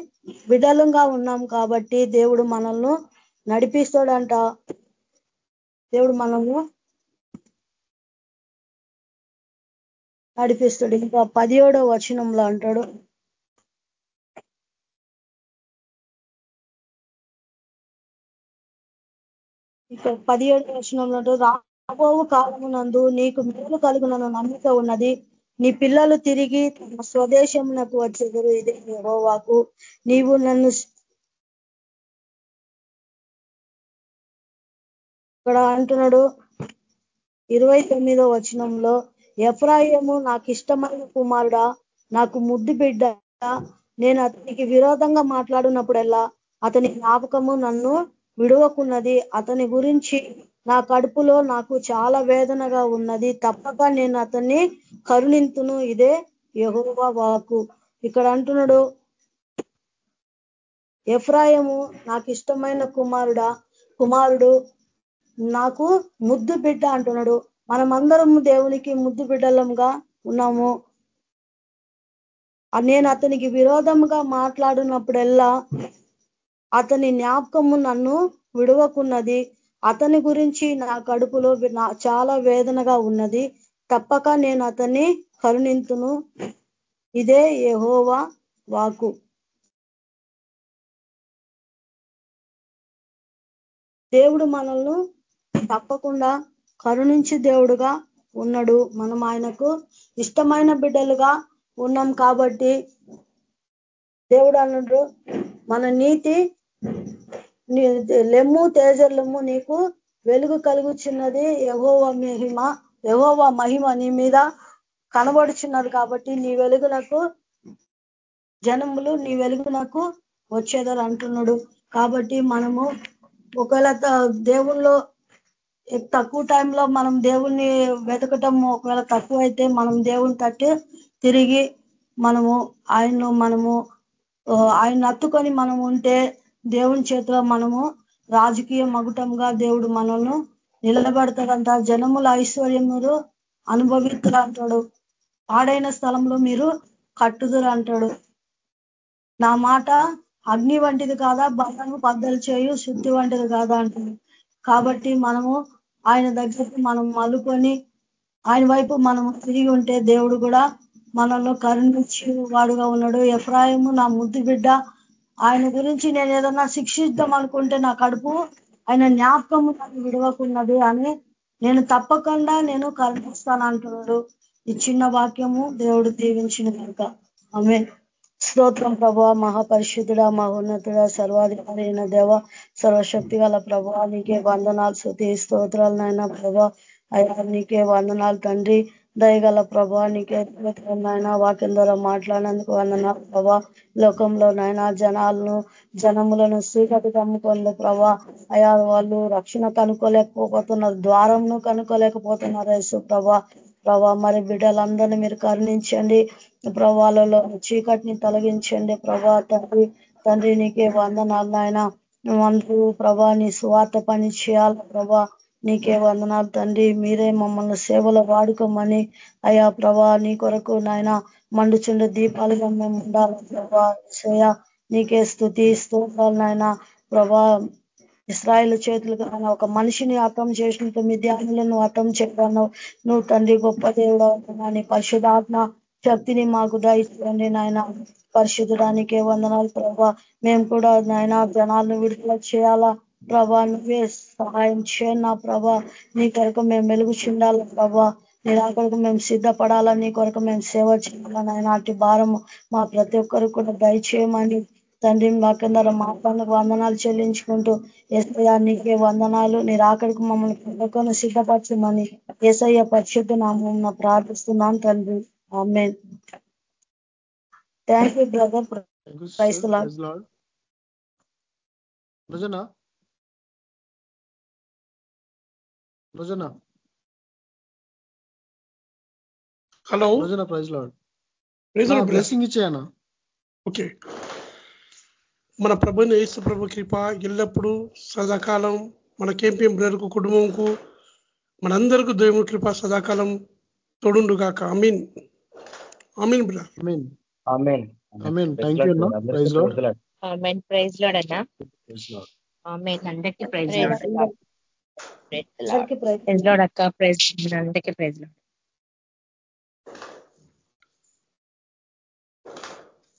బిడలంగా ఉన్నాం కాబట్టి దేవుడు మనల్ని నడిపిస్తాడంట. దేవుడు మనము నడిపిస్తాడు. ఇంకా పదిహేడో వచనంలో అంటాడు. ఇక్కడ పదిహేడు వచనంలో రాబోవు కాలమునందు నీకు మేలు కలుగునను నమ్మిక ఉన్నది. నీ పిల్లలు తిరిగి తమ స్వదేశమునకు వచ్చేదరు. ఇదే యహోవాకు. నీవు నన్ను ఇక్కడ అంటున్నాడు ఇరవై తొమ్మిదో వచనంలో ఎఫ్రాయిము నాకు ఇష్టమైన కుమారుడా నాకు ముద్దు బిడ్డ నేను అతనికి విరోధంగా మాట్లాడినప్పుడల్లా అతని జ్ఞాపకము నన్ను విడవకున్నది. అతని గురించి నా కడుపులో నాకు చాలా వేదనగా ఉన్నది. తప్పక నేను అతన్ని కరుణింతును. ఇదే యహోవా వాకు ఇక్కడ అంటున్నాడు ఎఫ్రాయము నాకు ఇష్టమైన కుమారుడా కుమారుడు నాకు ముద్దు బిడ్డ అంటున్నాడు. మనమందరం దేవునికి ముద్దు బిడ్డలంగా ఉన్నాము. నేను అతనికి విరోధంగా మాట్లాడినప్పుడెల్లా అతని జ్ఞాపకము నన్ను విడవకున్నది. అతని గురించి నా కడుపులో చాలా వేదనగా ఉన్నది. తప్పక నేను అతన్ని కరుణింతును. ఇదే యహోవా వాకు దేవుడు మనల్ని తప్పకుండా కరుణించి దేవుడుగా ఉన్నాడు. మనం ఆయనకు ఇష్టమైన బిడ్డలుగా ఉన్నాం కాబట్టి దేవుడు అన్నాడు మన నీతి లెమ్ము తేజలెమ్ము నీకు వెలుగు కలుగుచున్నది. యహోవ మహిమ యహోవ మహిమ నీ మీద కనబడుచున్నది కాబట్టి నీ వెలుగులకు జనములు నీ వెలుగునకు వచ్చేదని అంటున్నాడు. కాబట్టి మనము ఒకవేళ దేవుల్లో తక్కువ టైంలో మనం దేవుణ్ణి వెతకటం ఒకవేళ తక్కువ అయితే మనం దేవుని తట్టి తిరిగి మనము ఆయన్ను మనము ఆయన అత్తుకొని మనం ఉంటే దేవుని చేతిలో మనము రాజకీయ మగుటంగా దేవుడు మనల్ని నిలబడతాడంట. జనముల ఐశ్వర్యములు అనుభవితులు అంటాడు పాడైన స్థలంలో మీరు కట్టుదురు అంటాడు నా మాట అగ్ని వంటిది కాదా? బంధము బద్దలు చేయు శుద్ధి వంటిది కాదా అంటుంది కాబట్టి మనము ఆయన దగ్గరికి మనం మలుకొని ఆయన వైపు మనం తిరిగి ఉంటే దేవుడు కూడా మనలో కరుణించి వాడుగా ఉన్నాడు. ఎఫ్రాయిము నా ముద్దు బిడ్డ ఆయన గురించి నేను ఏదన్నా శిక్షిద్దాం అనుకుంటే నా కడుపు ఆయన జ్ఞాపకము నాకు విడవకున్నది అని నేను తప్పకుండా నేను కరుణిస్తాను అంటున్నాడు. ఈ చిన్న వాక్యము దేవుడు దీవించిన కనుక. ఆమె స్తోత్రం ప్రభా మహాపరిశుద్ధుడ మహోన్నతుడ సర్వాధికారైన దేవ సర్వశక్తి గల ప్రభా నీకే వందనాలు శృతి స్తోత్రాలు నాయన ప్రభా. అయ్యా నీకే వందనాలు తండ్రి. దయగల ప్రభా నీకే నాయన. వాక్యం ద్వారా మాట్లాడినందుకు వందనాలు ప్రభా. లోకంలో నాయన జనాలను జనములను సీకటి కమ్ముకోండి ప్రభా. అయా వాళ్ళు రక్షణ కనుక్కోలేకపోతున్నారు ద్వారంను కనుక్కోలేకపోతున్నారు యేసు ప్రభా. ప్రభా మరి బిడ్డలందరినీ మీరు కరుణించండి. ప్రభాలలో చీకటిని తొలగించండి ప్రభా తండ్రి. తండ్రి నీకే వందనాలు నాయన. అందరూ ప్రభా నీ స్వార్థ పని చేయాలి ప్రభా? నీకే వందనాలు తండ్రి. మీరే మమ్మల్ని సేవలో వాడుకోమని అయా ప్రభా నీ కొరకు నాయన మండుచుండ దీపాలుగా మేము ఉండాలి ప్రభా? నీకే స్థుతి స్తోత్రాలు నాయన. ప్రభా ఇస్రాయల్ చేతులుగా ఒక మనిషిని అర్థం చేసినట్టు మీ ధ్యానులను అర్థం చెప్పాను నువ్వు తండ్రి గొప్ప దేవుడు నీ పరిశుధాత్మ శక్తిని మాకు దయచేయండి నాయన. పరిశుద్ధడానికే వందనాలు ప్రభా. మేము కూడా నాయన జనాలను విడుదల చేయాలా? ప్రభా నువ్వే సహాయం చేయండి నా ప్రభా. నీ కొరకు మేము వెలుగు చిండాలి ప్రభా? నీ కొరకు మేము సిద్ధపడాలా? నీ కొరకు మేము సేవ చేయాలా నాయన? అటు భారం మా ప్రతి ఒక్కరు కూడా దయచేయమని తండ్రి మాకందర మాట్లాడిన వందనాలు చెల్లించుకుంటూ ఎస్ఐ నీకే వందనాలు. నీ రాకడికి మమ్మల్ని ప్రతి సిద్ధపరచమని ఏసయ్య పరిశుద్ధ నామం ప్రార్థిస్తున్నాను తండ్రి. ఆమె thank you brother Rajana Rajana hello Rajana praise Lord blessing ఇచ్చాయనా okay మన ప్రభుని యేసు ప్రభు కృప ఎల్లప్పుడూ సదాకాలం మన కేంపీఎం బ్రదర్కు కుటుంబంకు మనందరికీ దేవుని కృప సదాకాలం తోడుండు కాక amen amen brother. Amen amen. Amen thank you అన్న. Praise Lord amen. Praise Lord అన్న. ఆమెన్. అందరికీ ప్రైజ్ లోడ్ ప్రైజ్ లోడ్ అక్క. ప్రైజ్ అందరికీ ప్రైజ్ లోడ్